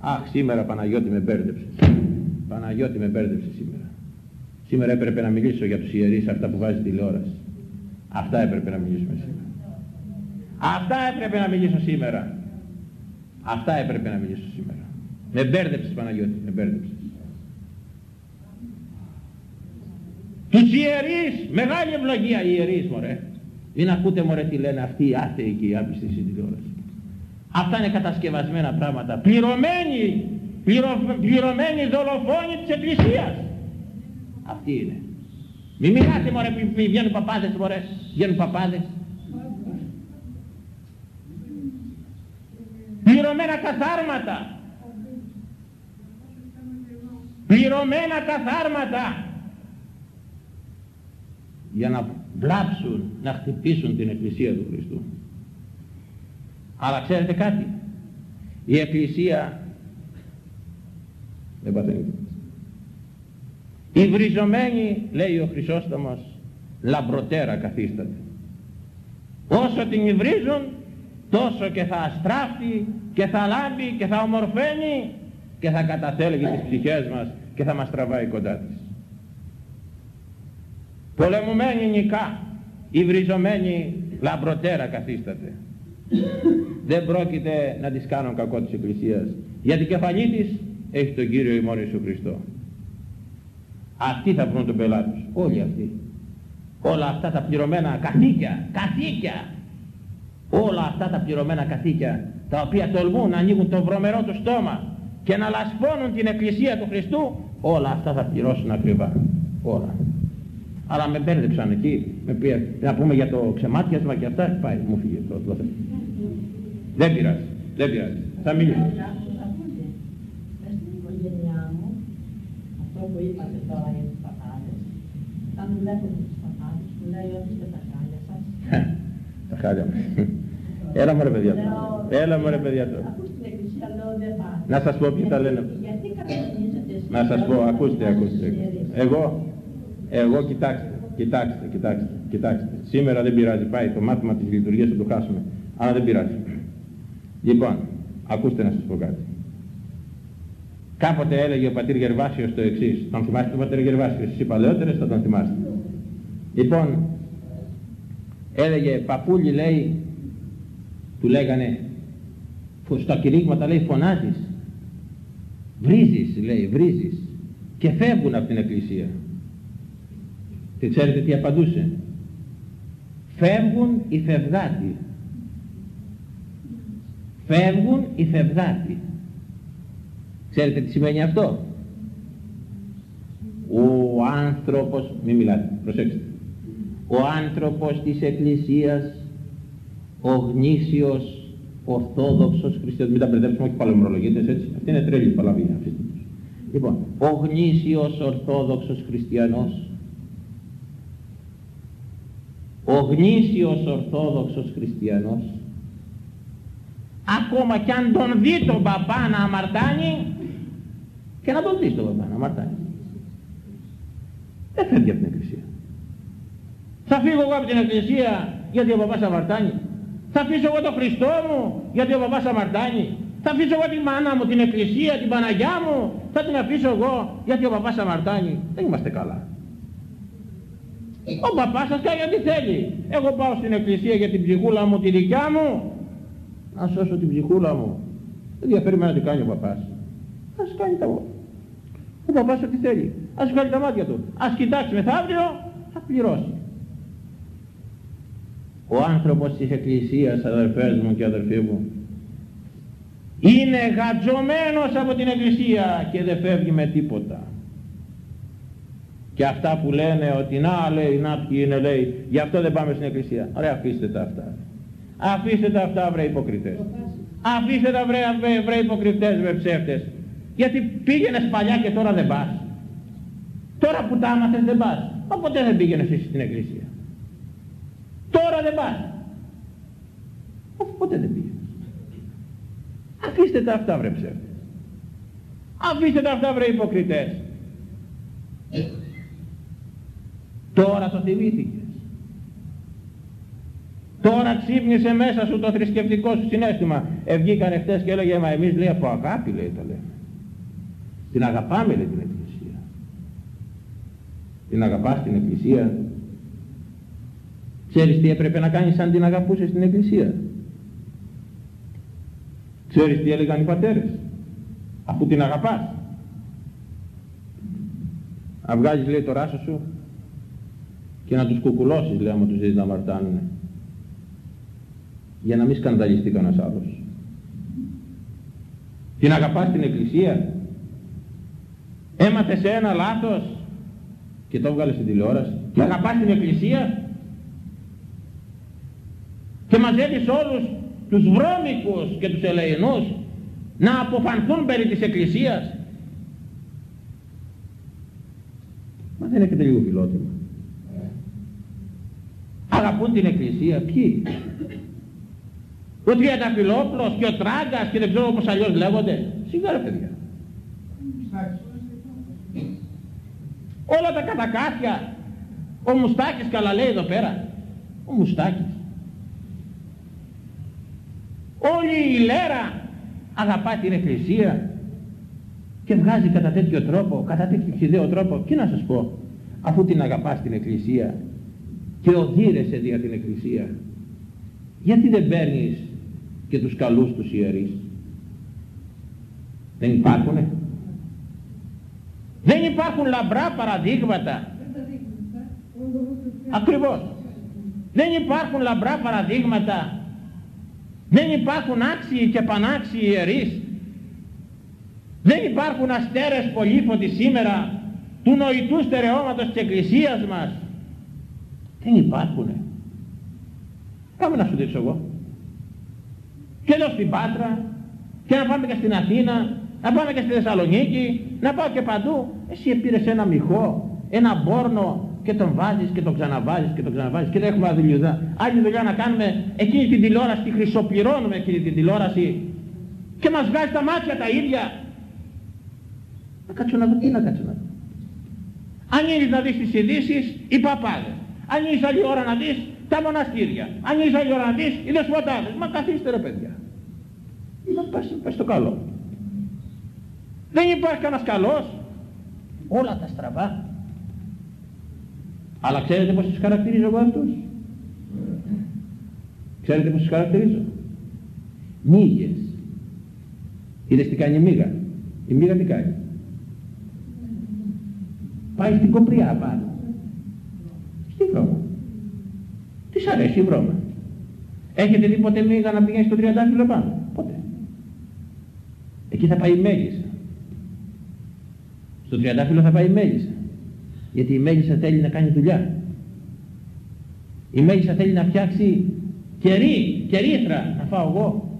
Αχ, σήμερα Παναγιώτη με μπέρδεψες. Παναγιώτη με μπέρδεψες σήμερα. Σήμερα έπρεπε να μιλήσω για τους ιερείς, αυτά που βάζει τηλεόραση. Αυτά έπρεπε να μιλήσουμε σήμερα. Αυτά έπρεπε να μιλήσω σήμερα. Αυτά έπρεπε να μιλήσω σήμερα. Με μπέρδεψες Παναγιώτη, με μπέρδεψες. Τους ιερείς, μεγάλη ευλογία οι ιερείς μωρέ. Μην ακούτε μωρέ τι λένε αυτοί οι άθεοι και οι άπιστοι στην τηλεόραση. Αυτά είναι κατασκευασμένα πράγματα. Πληρωμένοι, πληρω, πληρωμένοι δολοφόνοι της Εκκλησίας. Αυτοί είναι. Μην μιλάτε μωρέ, μη βγαίνουν παπάδες μωρέ, βγαίνουν παπάδες. Πληρωμένα καθάρματα. Πληρωμένα καθάρματα. Για να βλάψουν, να χτυπήσουν την Εκκλησία του Χριστού. Αλλά ξέρετε κάτι, η Εκκλησία δεν παθαίνει. Η βριζωμένη, λέει ο Χρυσόστομος, λαμπροτέρα καθίσταται. Όσο την υβρίζουν τόσο και θα αστράφτει και θα λάμπει και θα ομορφαίνει και θα καταθέλγει τις ψυχές μας και θα μας τραβάει κοντά της. Πολεμουμένη νικά, υβριζωμένη λαμπροτέρα καθίσταται. Δεν πρόκειται να της κάνουν κακό της Εκκλησίας. Γιατί κεφαλή της έχει τον Κύριο ημών Ιησού Χριστό. Αυτοί θα βρουν τον πελάτη τους. Όλοι αυτοί. Όλα αυτά τα πληρωμένα καθήκια, καθήκια. Όλα αυτά τα πληρωμένα καθήκια τα οποία τολμούν να ανοίγουν το βρωμερό του στόμα και να λασπώνουν την Εκκλησία του Χριστού όλα αυτά θα πληρώσουν ακριβά. Όλα. Αλλά με μπέρδεψαν εκεί, με πει, να πούμε για το ξεμάτιασμα και αυτά, πάει, μου φύγει το Δεν πειράζει, δεν πειράζει. Θα μιλήσω. Στην οικογένειά μου, αυτό που είπατε τώρα για τις παπάδες, όταν βλέπω τους παπάδες που λέει ότι είστε τα χάλια σας. Τα χάλια μου. Έλα μου ρε παιδιά τώρα. Έλα μου ρε παιδιά τώρα. Ακούς την εκκλησία, λέω δεν πάω. Να σας πω ποιοι τα λένε. Γιατί κατανοήσετε εσείς Να σας πω, όλους ακούστε, τους ακούστε. ιερείς. Εγώ, εγώ κοιτάξτε, κοιτάξτε, κοιτάξτε, κοιτάξτε. Σήμερα δεν πειράζει, πάει το μάθημα της λειτουργίας θα το χάσουμε. Αλλά δεν πειράζει. Λοιπόν, ακούστε να σας πω κάτι. Κάποτε έλεγε ο πατήρ Γερβάσιος το εξής. Τον θυμάστε τον πατήρ Γερβάσιο, εσείς οι παλαιότερες θα τον θυμάστε. Λοιπόν, έλεγε παππούλι λέει, του λέγανε, που στα κηρύγματα λέει φωνάζεις. Βρίζεις λέει, βρίζεις. Και φεύγουν από την εκκλησία. Και ξέρετε τι απαντούσε; Φεύγουν οι φευγάτοι. Φεύγουν οι φευγάτοι. Ξέρετε τι σημαίνει αυτό; Ο άνθρωπος, μην μιλάτε, προσέξτε. Ο άνθρωπος της Εκκλησίας, ο γνήσιος Ορθόδοξος Χριστιανός, μην τα μπερδέψουμε, όχι παλαιομρολογίτες έτσι, αυτή είναι τρέλη παλαβή αυτή. Λοιπόν, ο γνήσιος Ορθόδοξος Χριστιανός, ο γνήσιος Ορθόδοξος Χριστιανός, ακόμα κι αν τον δει τον παπά να αμαρτάνει, και να τον δεις τον παπά να αμαρτάνει. Δεν φεύγει από την Εκκλησία. Θα φύγω εγώ από την Εκκλησία γιατί ο παπάς αμαρτάνει. Θα αφήσω εγώ τον Χριστό μου γιατί ο παπάς αμαρτάνει. Θα αφήσω εγώ τη μάνα μου, την Εκκλησία, την Παναγιά μου. Θα την αφήσω εγώ γιατί ο παπάς αμαρτάνει. Δεν είμαστε καλά. Ο παπάς σας κάνει ό,τι θέλει. Εγώ πάω στην Εκκλησία για την ψυχούλα μου, τη δικιά μου. Να σώσω την ψυχούλα μου. Δεν διαφέρει με να τι κάνει ο παπάς. Ας κάνει τα Ο παπάς ό,τι θέλει. Ας βγάλει τα μάτια του. Ας κοιτάξει μεθαύριο, θα πληρώσει. Ο άνθρωπος της Εκκλησίας, αδερφές μου και αδερφοί μου, είναι γατζωμένος από την Εκκλησία και δεν φεύγει με τίποτα. Και αυτά που λένε ότι να λέει, να ποιοι είναι λέει, γι' αυτό δεν πάμε στην Εκκλησία. Ωραία αφήστε τα αυτά. Αφήστε τα αυτά βρε υποκριτές. Αφήστε τα βρε, βρε, βρε υποκριτές, βρε ψεύτες. Γιατί πήγαινες παλιά και τώρα δεν πας. Τώρα που τα άμαθες δεν πας. Μα ποτέ δεν πήγαινες εσύ στην Εκκλησία. Τώρα δεν πας. Αφού ποτέ δεν πήγαινες. Αφήστε τα αυτά βρε ψεύτες. Αφήστε τα αυτά βρε υποκριτές. Τώρα το θυμήθηκες. Τώρα ξύπνησε μέσα σου το θρησκευτικό σου συνέστημα. Ευγήκανε χτες και έλεγε μα εμείς λέει από αγάπη λέει το λέμε. Την αγαπάμε λέει την Εκκλησία. Την αγαπάς την Εκκλησία. Ξέρεις τι έπρεπε να κάνεις αν την αγαπούσες την Εκκλησία; Ξέρεις τι έλεγαν οι πατέρες. Αφού την αγαπάς; Να βγάζεις λέει το ράσο σου και να τους κουκουλώσεις λέει άμα τους δεις να αμαρτάνουνε για να μην σκανδαλιστεί κανένας άλλος. Την αγαπάς την Εκκλησία. Έμαθες ένα λάθος και το έβγαλες στην τηλεόραση. Και αγαπάς την Εκκλησία. Και μαζεύεις όλους τους βρώμικους και τους ελεηνούς να αποφανθούν περί της Εκκλησίας. Μα δεν έχετε λίγο φιλότιμο. Αγαπούν την Εκκλησία. Ποιοι; Ο Τριανταφυλόπλος και ο Τράγκας και δεν ξέρω πώς αλλιώς λέγονται. Σιγά ρε παιδιά. Όλα τα κατακάθια. Ο Μουστάκης καλά λέει εδώ πέρα. Ο Μουστάκης. Όλη η λέρα αγαπά την Εκκλησία και βγάζει κατά τέτοιο τρόπο, κατά τέτοιο χιδαίο τρόπο. Και να σας πω, αφού την αγαπάς την Εκκλησία και οδύρεσαι δια την Εκκλησία, γιατί δεν παίρνεις και τους καλούς τους ιερείς; Δεν υπάρχουνε; Δεν υπάρχουν λαμπρά παραδείγματα. Ακριβώς. Δεν υπάρχουν λαμπρά παραδείγματα. Δεν υπάρχουν άξιοι και πανάξιοι ιερείς. Δεν υπάρχουν αστέρες πολύφωτοι σήμερα του νοητού στερεώματος της Εκκλησίας μας. Δεν υπάρχουνε. Κάμε να σου δείξω εγώ. Και εδώ στην Πάτρα και να πάμε και στην Αθήνα, να πάμε και στη Θεσσαλονίκη, να πάω και παντού. Εσύ πήρες ένα μυχό, ένα μπόρνο και τον βάζεις και τον ξαναβάζεις και τον ξαναβάζεις και δεν έχουμε άλλη δουλειά. Άλλη δουλειά να κάνουμε εκείνη την τηλεόραση, τη χρυσοπληρώνουμε εκείνη την τηλεόραση και μας βγάζει τα μάτια τα ίδια. Να κάτσω να δω, τι να κάτσω να δω. Αν είναι να δεις τις ειδήσεις, οι παπάδες. Αν είναι άλλη ώρα να δεις, τα μοναστήρια. Αν είναι άλλη ώρα να δεις, οι δεσποτάδες. Μα καθίστε ρε παιδιά. Μα πας, πας στο καλό. Δεν υπάρχει κανένας καλός. Όλα τα στραβά. Αλλά ξέρετε πως τους χαρακτηρίζω εγώ αυτούς; Ξέρετε πως τους χαρακτηρίζω; Μύγες. Είδες τι κάνει η μύγα; Η μύγα τι κάνει; Πάει στην κοπριά πάνω. Στη βρώμα. Της αρέσει η βρώμα. Έχετε δει ποτέ μύγα να πηγαίνει στο τριαντάφυλλο πάνω. Ποτέ. Εκεί θα πάει η μέλισσα. Στο τριαντάφυλλο θα πάει η μέλισσα. Γιατί η μέλισσα θέλει να κάνει δουλειά. Η μέλισσα θέλει να φτιάξει κερί, κερίθρα να φάω εγώ.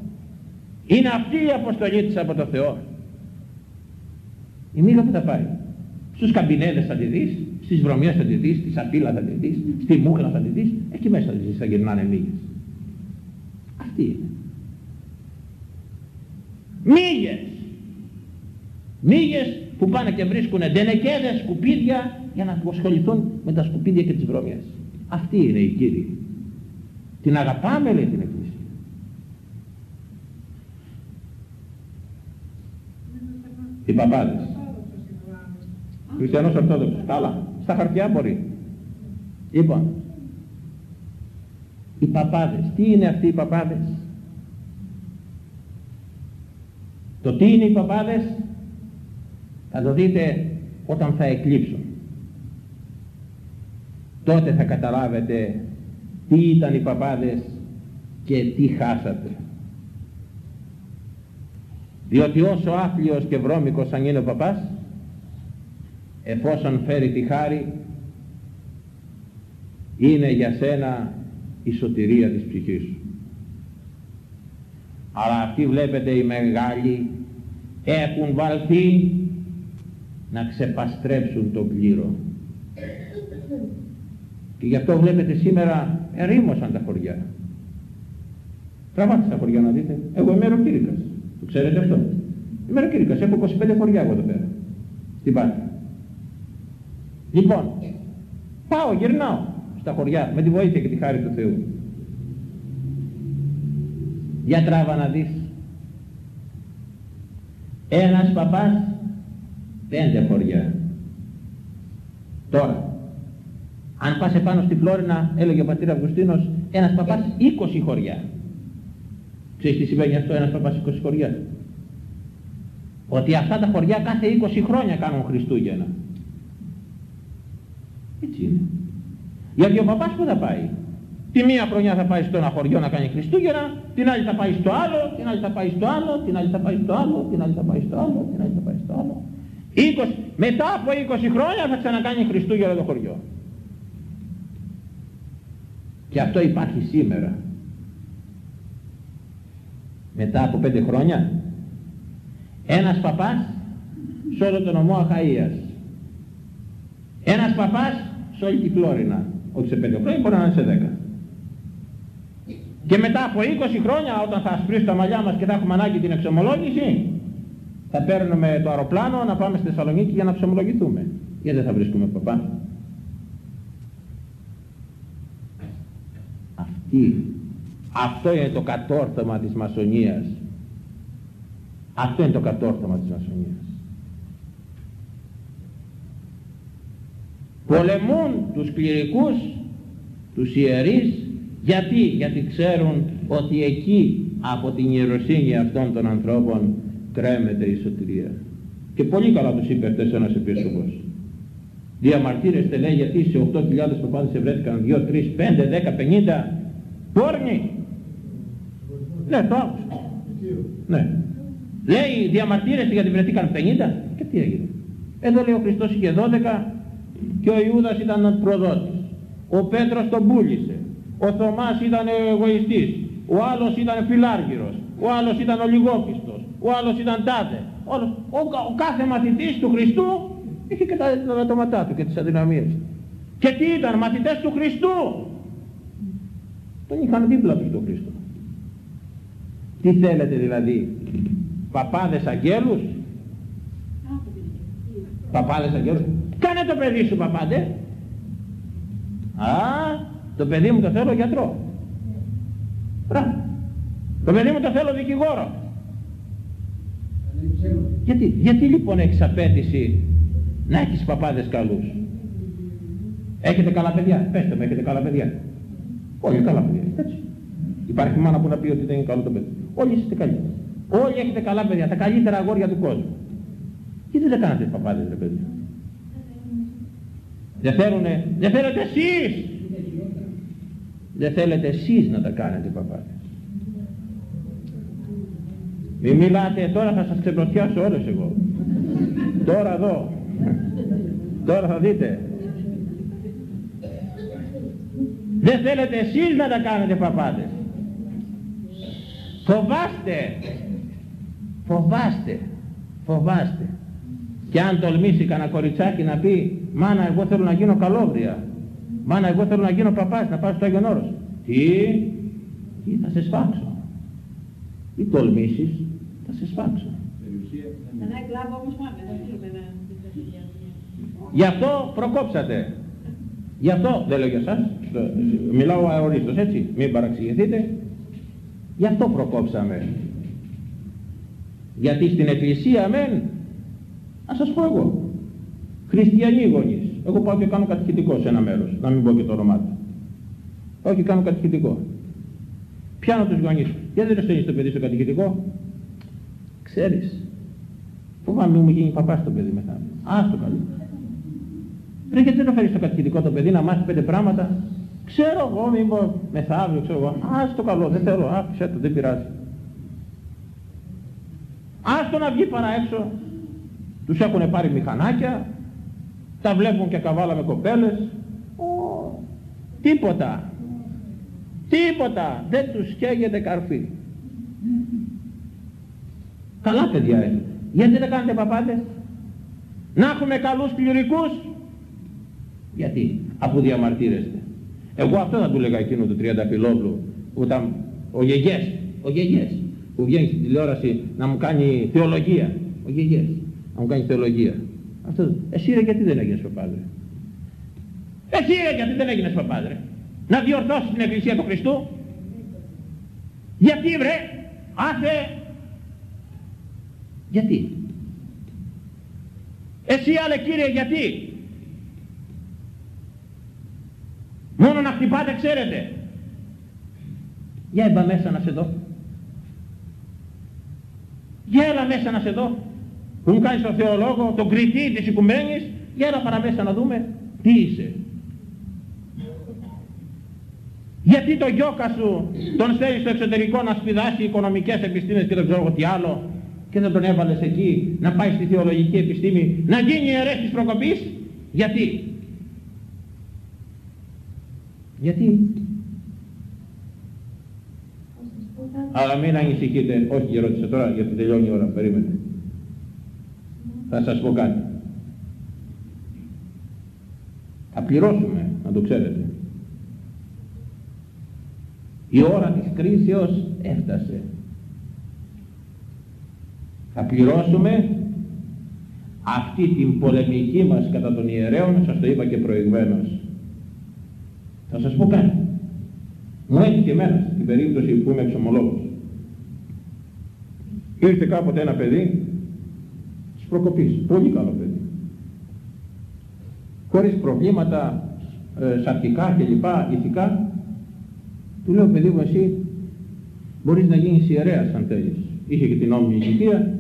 Είναι αυτή η αποστολή της από το Θεό. Η μύγα που θα πάει. Στους καμπινέδες θα τη δεις, στις βρωμιές θα τη δεις, στη σαπίλα θα τη δεις, στη μούχλα θα τη δεις, εκεί μέσα θα γυρνάνε μύγες. Αυτή είναι. Μύγες. Μύγες που πάνε και βρίσκουν ντενεκέδες, σκουπίδια για να ασχοληθούν με τα σκουπίδια και τις βρώμιες. Αυτή είναι η Κύριη. Την αγαπάμε λέει την Εκκλησία. Οι παπάδες. Χριστιανός Ορθόδοξος. Καλά. Στα χαρτιά μπορεί. Λοιπόν. Οι παπάδες. Τι είναι αυτοί οι παπάδες; Το τι είναι οι παπάδες θα το δείτε όταν θα εκλείψουν. Τότε θα καταλάβετε τι ήταν οι παπάδες και τι χάσατε. Διότι όσο άθλιος και βρώμικος αν είναι ο παπάς, εφόσον φέρει τη χάρη, είναι για σένα η σωτηρία της ψυχής σου. Αλλά αυτοί βλέπετε οι μεγάλοι έχουν βαλθεί να ξεπαστρέψουν τον κλήρο. Και γι' αυτό βλέπετε σήμερα ερήμωσαν τα χωριά. Τραβάτε τα χωριά να δείτε. Εγώ είμαι αεροκήρυκας. Το ξέρετε αυτό; Είμαι αεροκήρυκας. Έχω 25 χωριά εγώ εδώ πέρα. Στην Πάτρα. Λοιπόν, πάω, γυρνάω στα χωριά με τη βοήθεια και τη χάρη του Θεού. Για τράβα να δεις. Ένας παπάς πέντε χωριά. Τώρα, αν πας επάνω στη Φλόρινα, έλεγε ο πατήρ Αυγουστίνος, ένας παπάς 20 χωριά. Ξέρεις τι σημαίνει αυτό ένας παπάς 20 χωριά; Ότι αυτά τα χωριά κάθε 20 χρόνια κάνουν Χριστούγεννα. Έτσι είναι. Γιατί ο παπάς που θα πάει; Τη μία χρονιά θα πάει στο ένα χωριό να κάνει Χριστούγεννα, την άλλη θα πάει στο άλλο, την άλλη θα πάει στο άλλο, την άλλη θα πάει στο άλλο, την άλλη θα πάει στο άλλο, την άλλη θα πάει στο άλλο. 20, μετά από 20 χρόνια θα ξανακάνει Χριστούγεννα το χωριό. Και αυτό υπάρχει σήμερα. Μετά από 5 χρόνια ένας παπάς σε όλο τον ομό Αχαΐας. Ένας παπάς σου έχει χλώρινα. Ότι σε 5 χρόνια μπορεί να είναι σε 10. Και μετά από 20 χρόνια όταν θα ασπρίσει τα μαλλιά μας και θα έχουμε ανάγκη την εξομολόγηση, θα παίρνουμε το αεροπλάνο να πάμε στη Θεσσαλονίκη για να εξομολογηθούμε. Γιατί δεν θα βρίσκουμε παπά. Αυτή, αυτό είναι το κατόρθωμα της μασονίας. Αυτό είναι το κατόρθωμα της μασονίας. Πολεμούν τους κληρικούς, τους ιερείς, γιατί, γιατί ξέρουν ότι εκεί από την ιεροσύνη αυτών των ανθρώπων κρέμεται η σωτηρία. Και πολύ καλά τους είπε αυτές ένας επίσκοπος. Διαμαρτύρεστε λέει γιατί σε 8.000 παπάδες βρέθηκαν 2, 3, 5, 10, 50 πόρνοι. Ναι, το άκουσα. Ναι. Λέει διαμαρτύρεστε γιατί βρεθήκαν 50 και τι έγινε. Εδώ λέει ο Χριστός είχε 12 και ο Ιούδας ήταν προδότης. Ο Πέτρος τον πούλησε. Ο Θωμάς ήταν εγωιστής. Ο άλλος ήταν φιλάργυρος. Ο άλλος ήταν ολιγόπιστος. Ο άλλος ήταν τάδε. Ο, ο, ο κάθε μαθητής του Χριστού είχε και τα δυνατώματά του και τις αδυναμίες Και τι ήταν, μαθητές του Χριστού; Τον είχαν δίπλα τους τον Χριστό. Τι θέλετε δηλαδή, παπάδες αγγέλους; Παπάδες αγγέλους; Κάνε το παιδί σου παπάδε. Α, το παιδί μου το θέλω γιατρό. Μπράβο. Το παιδί μου το θέλω δικηγόρο. Γιατί, γιατί λοιπόν έχεις απέτηση να έχεις παπάδες καλούς; Έχετε καλά παιδιά; Πέστε μου, έχετε καλά παιδιά. Όλοι καλά παιδιά. Έτσι. Υπάρχει μάνα που να πει ότι δεν είναι καλό το παιδί. Όλοι είστε καλοί. Όλοι έχετε καλά παιδιά. Τα καλύτερα αγόρια του κόσμου. Γιατί δεν κάνετε παπάδες ρε παιδιά; Δεν θέλουνε, δεν θέλετε εσείς. Δεν θέλετε εσείς να τα κάνετε παπάδες. Μη μιλάτε, τώρα θα σας ξεπλωτιάσω όλες εγώ. τώρα εδώ. τώρα θα δείτε. Δεν θέλετε εσείς να τα κάνετε παπάδες. Φοβάστε. Φοβάστε. Φοβάστε. Και αν τολμήσει κανένα κοριτσάκι να πει «Μάνα, εγώ θέλω να γίνω καλόβρια. Μάνα, εγώ θέλω να γίνω παπάς, να πάω στο Άγιον Όρος». Τι, τι θα σε σφάξω. Ή τολμήσεις, θα σε σφάξω. Γι' αυτό προκόψατε. Γι' αυτό, δεν λέω για εσάς, μιλάω αορίστος έτσι, μην παραξηγηθείτε. Γι' αυτό προκόψαμε. Γιατί στην εκκλησία μεν, ας σας πω εγώ, χριστιανοί γονείς, εγώ πάω και κάνω κατηχητικό σε ένα μέρος, να μην πω και το όνομά του. Πάω και κάνω κατηχητικό. Πιάνω τους γονείς. Γιατί δεν στέλνεις το παιδί στο κατηχητικό; Ξέρεις. Φοβάμαι μου γίνει παπάς το παιδί μετά. Άστο καλή. Ρε γιατί δεν το φέρεις στο κατηχητικό το παιδί να μάθεις πέντε πράγματα; Ξέρω εγώ μήπως μεθαύριο ξέρω εγώ. Άστο καλό δεν θέλω. Άφησε το δεν πειράζει. Άστο να βγει παρά έξω. Τους έχουν πάρει μηχανάκια. Τα βλέπουν και καβάλα με κοπέλες. Ο, τίποτα. Τίποτα. Δεν τους καίγεται καρφί. Καλά παιδιά έχετε. Γιατί δεν κάνετε παπάτες. Να έχουμε καλούς κληρικούς. Γιατί. Αφού διαμαρτύρεστε. Εγώ αυτό θα του λέγα εκείνο του Τριανταφυλόπλου. Όταν ο Γεγές. Ο Γεγές. Που βγαίνει στην τηλεόραση να μου κάνει θεολογία. Ο Γεγές. Να μου κάνεις θεολογία. Αυτό. Εσύ ρε γιατί δεν έγινες παπάδρε. Εσύ ρε γιατί δεν έγινες παπάδρε να διορθώσεις την Εκκλησία του Χριστού; Γιατί βρε, άθε, γιατί; Εσύ άλλε κύριε γιατί; Μόνο να χτυπάτε ξέρετε. Για έμπα μέσα να σε δω. Για έλα μέσα να σε δω. Που μου κάνεις τον θεολόγο, τον κριτή της οικουμένης. Για έλα παρά μέσα να δούμε τι είσαι. Γιατί το γιώκα σου τον στέλνει στο εξωτερικό να σπουδάσει οικονομικές επιστήμες και δεν ξέρω τι άλλο και δεν τον έβαλες εκεί να πάει στη θεολογική επιστήμη να γίνει ιερές της προκοπής; Γιατί; Γιατί; Αλλά μην ανησυχείτε, όχι και ρώτησα τώρα γιατί τελειώνει η ώρα, περίμενε. Θα σας πω κάτι. Θα πληρώσουμε, να το ξέρετε. Η ώρα της κρίσεως έφτασε. Θα πληρώσουμε αυτή την πολεμική μας κατά των ιερέων, σας το είπα και προηγουμένως. Θα σας πω κάτι. Μου έτυχε εμένα στην περίπτωση που είμαι εξομολόγος. Ήρθε κάποτε ένα παιδί; της προκοπής, πολύ καλό παιδί. Χωρίς προβλήματα ε, σαρκικά και λοιπά, ηθικά. Του λέω παιδί μου εσύ μπορείς να γίνεις ιερέας αν θέλεις. Είχε και την νόμιμη ηλικία.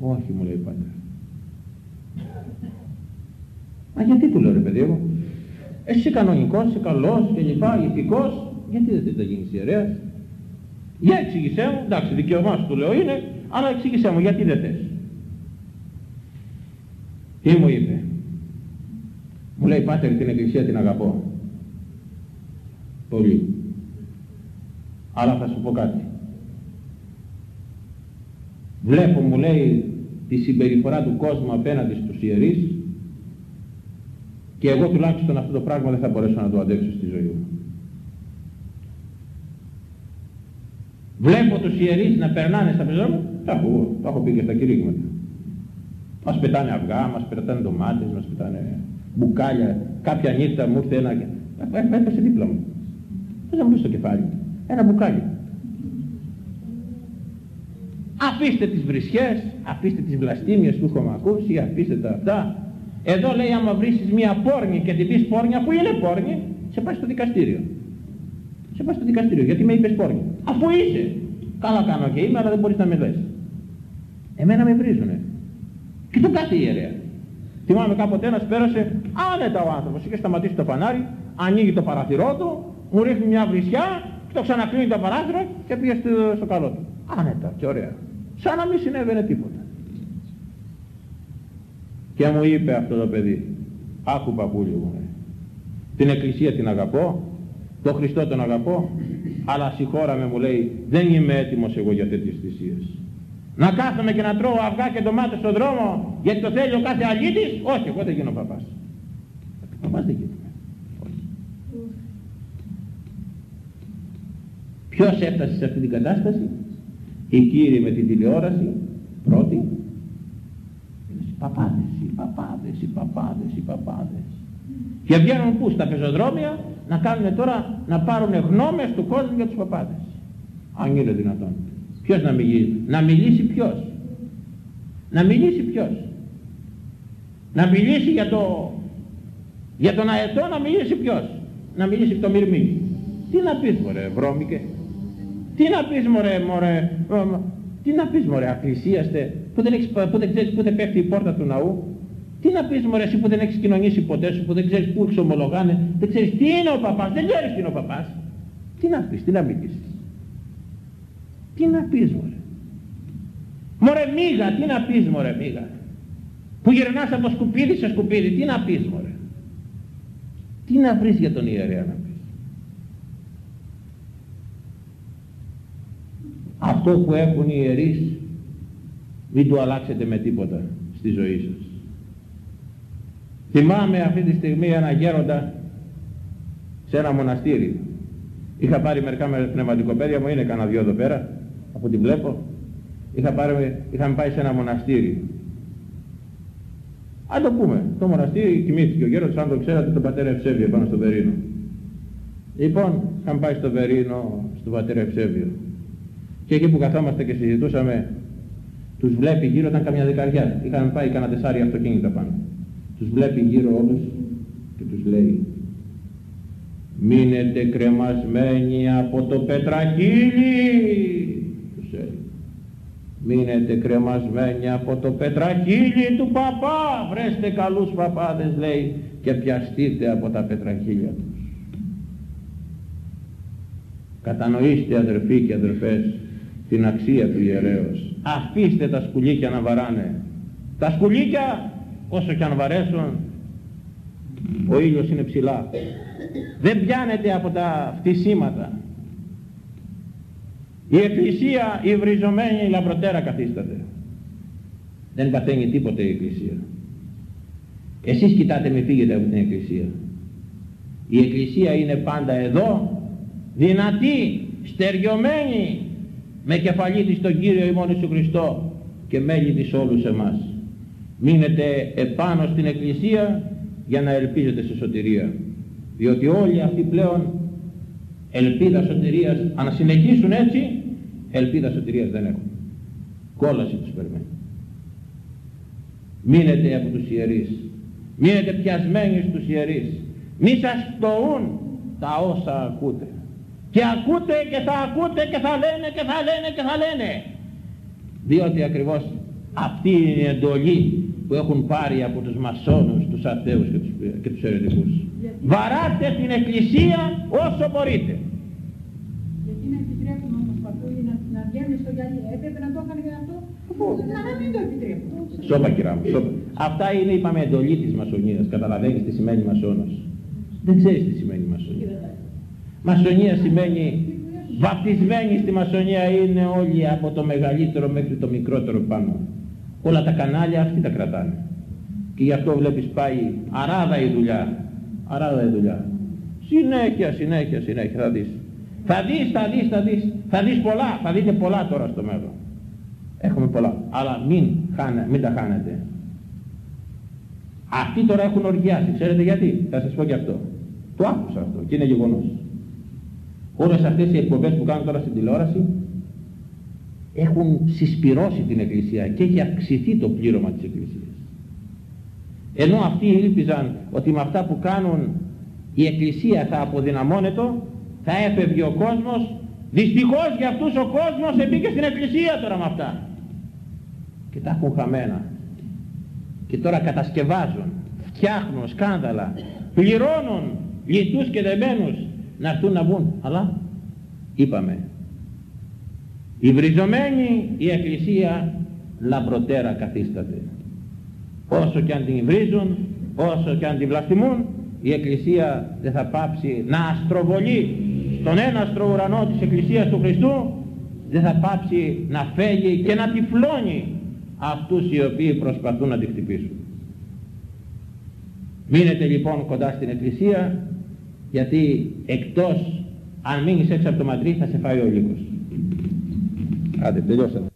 Όχι μου λέει πάτερ. Μα γιατί του λέω ρε παιδί μου. Εσύ είσαι κανονικός, είσαι καλός και λοιπά, ηθικός. Γιατί δεν θέλεις να γίνεις ιερέας. Για εξήγησέ μου, εντάξει δικαιωμά σου του λέω είναι, αλλά εξήγησέ μου γιατί δεν θες. Τι μου είπε; Μου λέει πάτερ την εκκλησία την αγαπώ. Πολύ. Αλλά θα σου πω κάτι. Βλέπω μου λέει τη συμπεριφορά του κόσμου απέναντι στους ιερείς και εγώ τουλάχιστον αυτό το πράγμα δεν θα μπορέσω να το αντέξω στη ζωή μου. Βλέπω τους ιερείς να περνάνε στα πεζόδρομια, τα έχω, τα έχω πει και στα κηρύγματα. Μας πετάνε αυγά, μας πετάνε ντομάτες, μας πετάνε μπουκάλια. Κάποια νύχτα μου ήρθε ένα... Έπεσε δίπλα μου. Δεν να μου στο κεφάλι. Ένα μπουκάλι. Αφήστε τις βρισιές, αφήστε τις βλαστήμιες που έχουμε ακούσει, αφήστε τα αυτά. Εδώ λέει άμα βρίσεις μία πόρνη και την πεις πόρνια, που είναι πόρνη, σε πάει στο δικαστήριο. Σε πάει στο δικαστήριο, γιατί με είπες πόρνη. Αφού είσαι. Καλά κάνω και είμαι, αλλά δεν μπορείς να με λες. Εμένα με βρίζουνε. Και τον κάθε ιερέα. Θυμάμαι κάποτε ένας πέρασε άνετα ο άνθρωπος. Είχε σταματήσει το φανάρι, ανοίγει το παραθυρό του, μου ρίχνει μια βρισιά, το ξανακλίνει το παράθυρο και πήγε στο, στο καλό του. Άνετα και ωραία. Σαν να μην συνέβαινε τίποτα. Και μου είπε αυτό το παιδί, άκου παππούλιο μου, την εκκλησία την αγαπώ, τον Χριστό τον αγαπώ, αλλά συγχώραμε μου λέει, δεν είμαι έτοιμος εγώ για τέτοιες θυσίες. Να κάθομαι και να τρώω αυγά και ντομάτες στον δρόμο γιατί το θέλει ο κάθε αλήτης. Όχι, εγώ δεν γίνω παπάς. Παπάς δεν γίνομαι. Ποιος έφτασε σε αυτή την κατάσταση; Οι κύριοι με την τηλεόραση πρώτοι. Οι παπάδες, οι παπάδες, οι παπάδες, οι παπάδες. Και βγαίνουν πού στα πεζοδρόμια να κάνουν τώρα να πάρουν γνώμες του κόσμου για τους παπάδες. Αν είναι δυνατόν. Ποιος να μιλήσει; Να μιλήσει ποιος; Να μιλήσει ποιος; Να μιλήσει για το για τον αετό να μιλήσει ποιος; Να μιλήσει το μυρμή. Τι να πεις μωρέ βρώμικε; Τι να πεις μωρέ μωρέ. Τι να πεις μωρέ αφησίαστε που δεν, έχεις, που δεν ξέρεις πού δεν πέφτει η πόρτα του ναού; Τι να πεις μωρέ εσύ που δεν έχεις κοινωνήσει ποτέ σου, που δεν ξέρεις πού εξομολογάνε, δεν ξέρεις τι είναι ο παπάς, δεν ξέρεις τι είναι ο παπάς; Τι να πεις, τι να μιλήσεις; Τι να πεις μωρέ; Μωρέ μίγα, τι να πεις μωρέ μίγα; Που γυρνάς από σκουπίδι σε σκουπίδι, τι να πεις μωρέ; Τι να βρεις για τον ιερέα να πεις; Αυτό που έχουν οι ιερείς μην το αλλάξετε με τίποτα στη ζωή σας. Θυμάμαι αυτή τη στιγμή ένα γέροντα σε ένα μοναστήρι. Είχα πάρει μερικά με πνευματικοπαίδια μου, είναι κανένα δυο εδώ πέρα από ό,τι βλέπω, είχα πάρει, είχαμε πάει σε ένα μοναστήρι. Αν το πούμε, το μοναστήρι κοιμήθηκε ο γέρος, αν το ξέρατε, τον πατέρα Ευσέβιο πάνω στο Βερίνο. Λοιπόν, είχαμε πάει στο Βερίνο, στον πατέρα Ευσέβιο. Και εκεί που καθόμαστε και συζητούσαμε, τους βλέπει γύρω, ήταν καμιά δεκαριά. Είχαμε πάει κανένα τεσσάρι αυτοκίνητα πάνω. Τους βλέπει γύρω όλους και τους λέει «Μείνετε κρεμασμένοι από το πετρακύλι» Μείνετε κρεμασμένοι από το πετραχύλι του παπά. Βρέστε καλούς παπάδες λέει και πιαστείτε από τα πετραχύλια τους. Κατανοήστε αδερφοί και αδερφές την αξία του ιερέως. Αφήστε τα σκουλίκια να βαράνε. Τα σκουλίκια όσο και αν βαρέσουν ο ήλιος είναι ψηλά. Δεν πιάνεται από τα φτισήματα. Η Εκκλησία η βριζωμένη η λαμπροτέρα καθίσταται. Δεν παθαίνει τίποτε η Εκκλησία. Εσείς κοιτάτε με φύγετε από την Εκκλησία. Η Εκκλησία είναι πάντα εδώ, δυνατή, στεριωμένη, με κεφαλή της τον Κύριο ημών Ιησού Χριστό και μέλη της όλους εμάς. Μείνετε επάνω στην Εκκλησία για να ελπίζετε σε σωτηρία. Διότι όλοι αυτοί πλέον ελπίδα σωτηρίας αν συνεχίσουν έτσι ελπίδα σωτηρίας δεν έχουν κόλαση τους περιμένει. Μείνετε από τους ιερείς. Μείνετε πιασμένοι στους ιερείς. Μη σας πτωούν τα όσα ακούτε. Και ακούτε και θα ακούτε και θα λένε και θα λένε και θα λένε. Διότι ακριβώς αυτή είναι η εντολή που έχουν πάρει από τους μασόνους, τους αθέους και τους, και τους ερετικούς. Βαράτε την εκκλησία όσο μπορείτε. Να μην το επιτρέπουν. Σώπα κυρά μου, σώπα. Αυτά είναι είπαμε εντολή της μασονίας. Καταλαβαίνεις τι σημαίνει μασόνος. Δεν ξέρεις τι σημαίνει μασονία. Μασονία σημαίνει βαπτισμένοι στη μασονία είναι όλοι από το μεγαλύτερο μέχρι το μικρότερο πάνω. Όλα τα κανάλια αυτοί τα κρατάνε. Και γι' αυτό βλέπεις πάει αράδα η δουλειά. Αράδα η δουλειά. Συνέχεια, συνέχεια, συνέχεια θα δεις. Θα δεις, θα δεις, θα δεις. Θα δεις πολλά, θα δείτε πολλά τώρα στο μέλλον. Έχουμε πολλά. Αλλά μην, χάνε, μην τα χάνετε. Αυτοί τώρα έχουν οργιάσει. Ξέρετε γιατί; Θα σας πω και αυτό. Το άκουσα αυτό και είναι γεγονός. Όλες αυτές οι εκπομπές που κάνουν τώρα στην τηλεόραση έχουν συσπυρώσει την Εκκλησία και έχει αυξηθεί το πλήρωμα της Εκκλησίας. Ενώ αυτοί ήλπιζαν ότι με αυτά που κάνουν η Εκκλησία θα αποδυναμώνεται, θα έφευγε ο κόσμος, δυστυχώς για αυτούς ο κόσμος εμπήκε στην Εκκλησία τώρα με αυτά. Και τα έχουν χαμένα. Και τώρα κατασκευάζουν, φτιάχνουν σκάνδαλα, πληρώνουν λιτούς και δεμένους να έρθουν να μπουν. Αλλά είπαμε, η βριζωμένη η Εκκλησία λαμπροτέρα καθίσταται. Όσο και αν την βρίζουν, όσο και αν την βλαστημούν, η Εκκλησία δεν θα πάψει να αστροβολεί στον έναστρο ουρανό της Εκκλησίας του Χριστού, δεν θα πάψει να φέγει και να τυφλώνει αυτούς οι οποίοι προσπαθούν να τη χτυπήσουν. Μείνετε λοιπόν κοντά στην Εκκλησία, γιατί εκτός αν μείνεις έξω από το μαντρί θα σε φάει ο λύκος. Άντε, τελειώσαμε.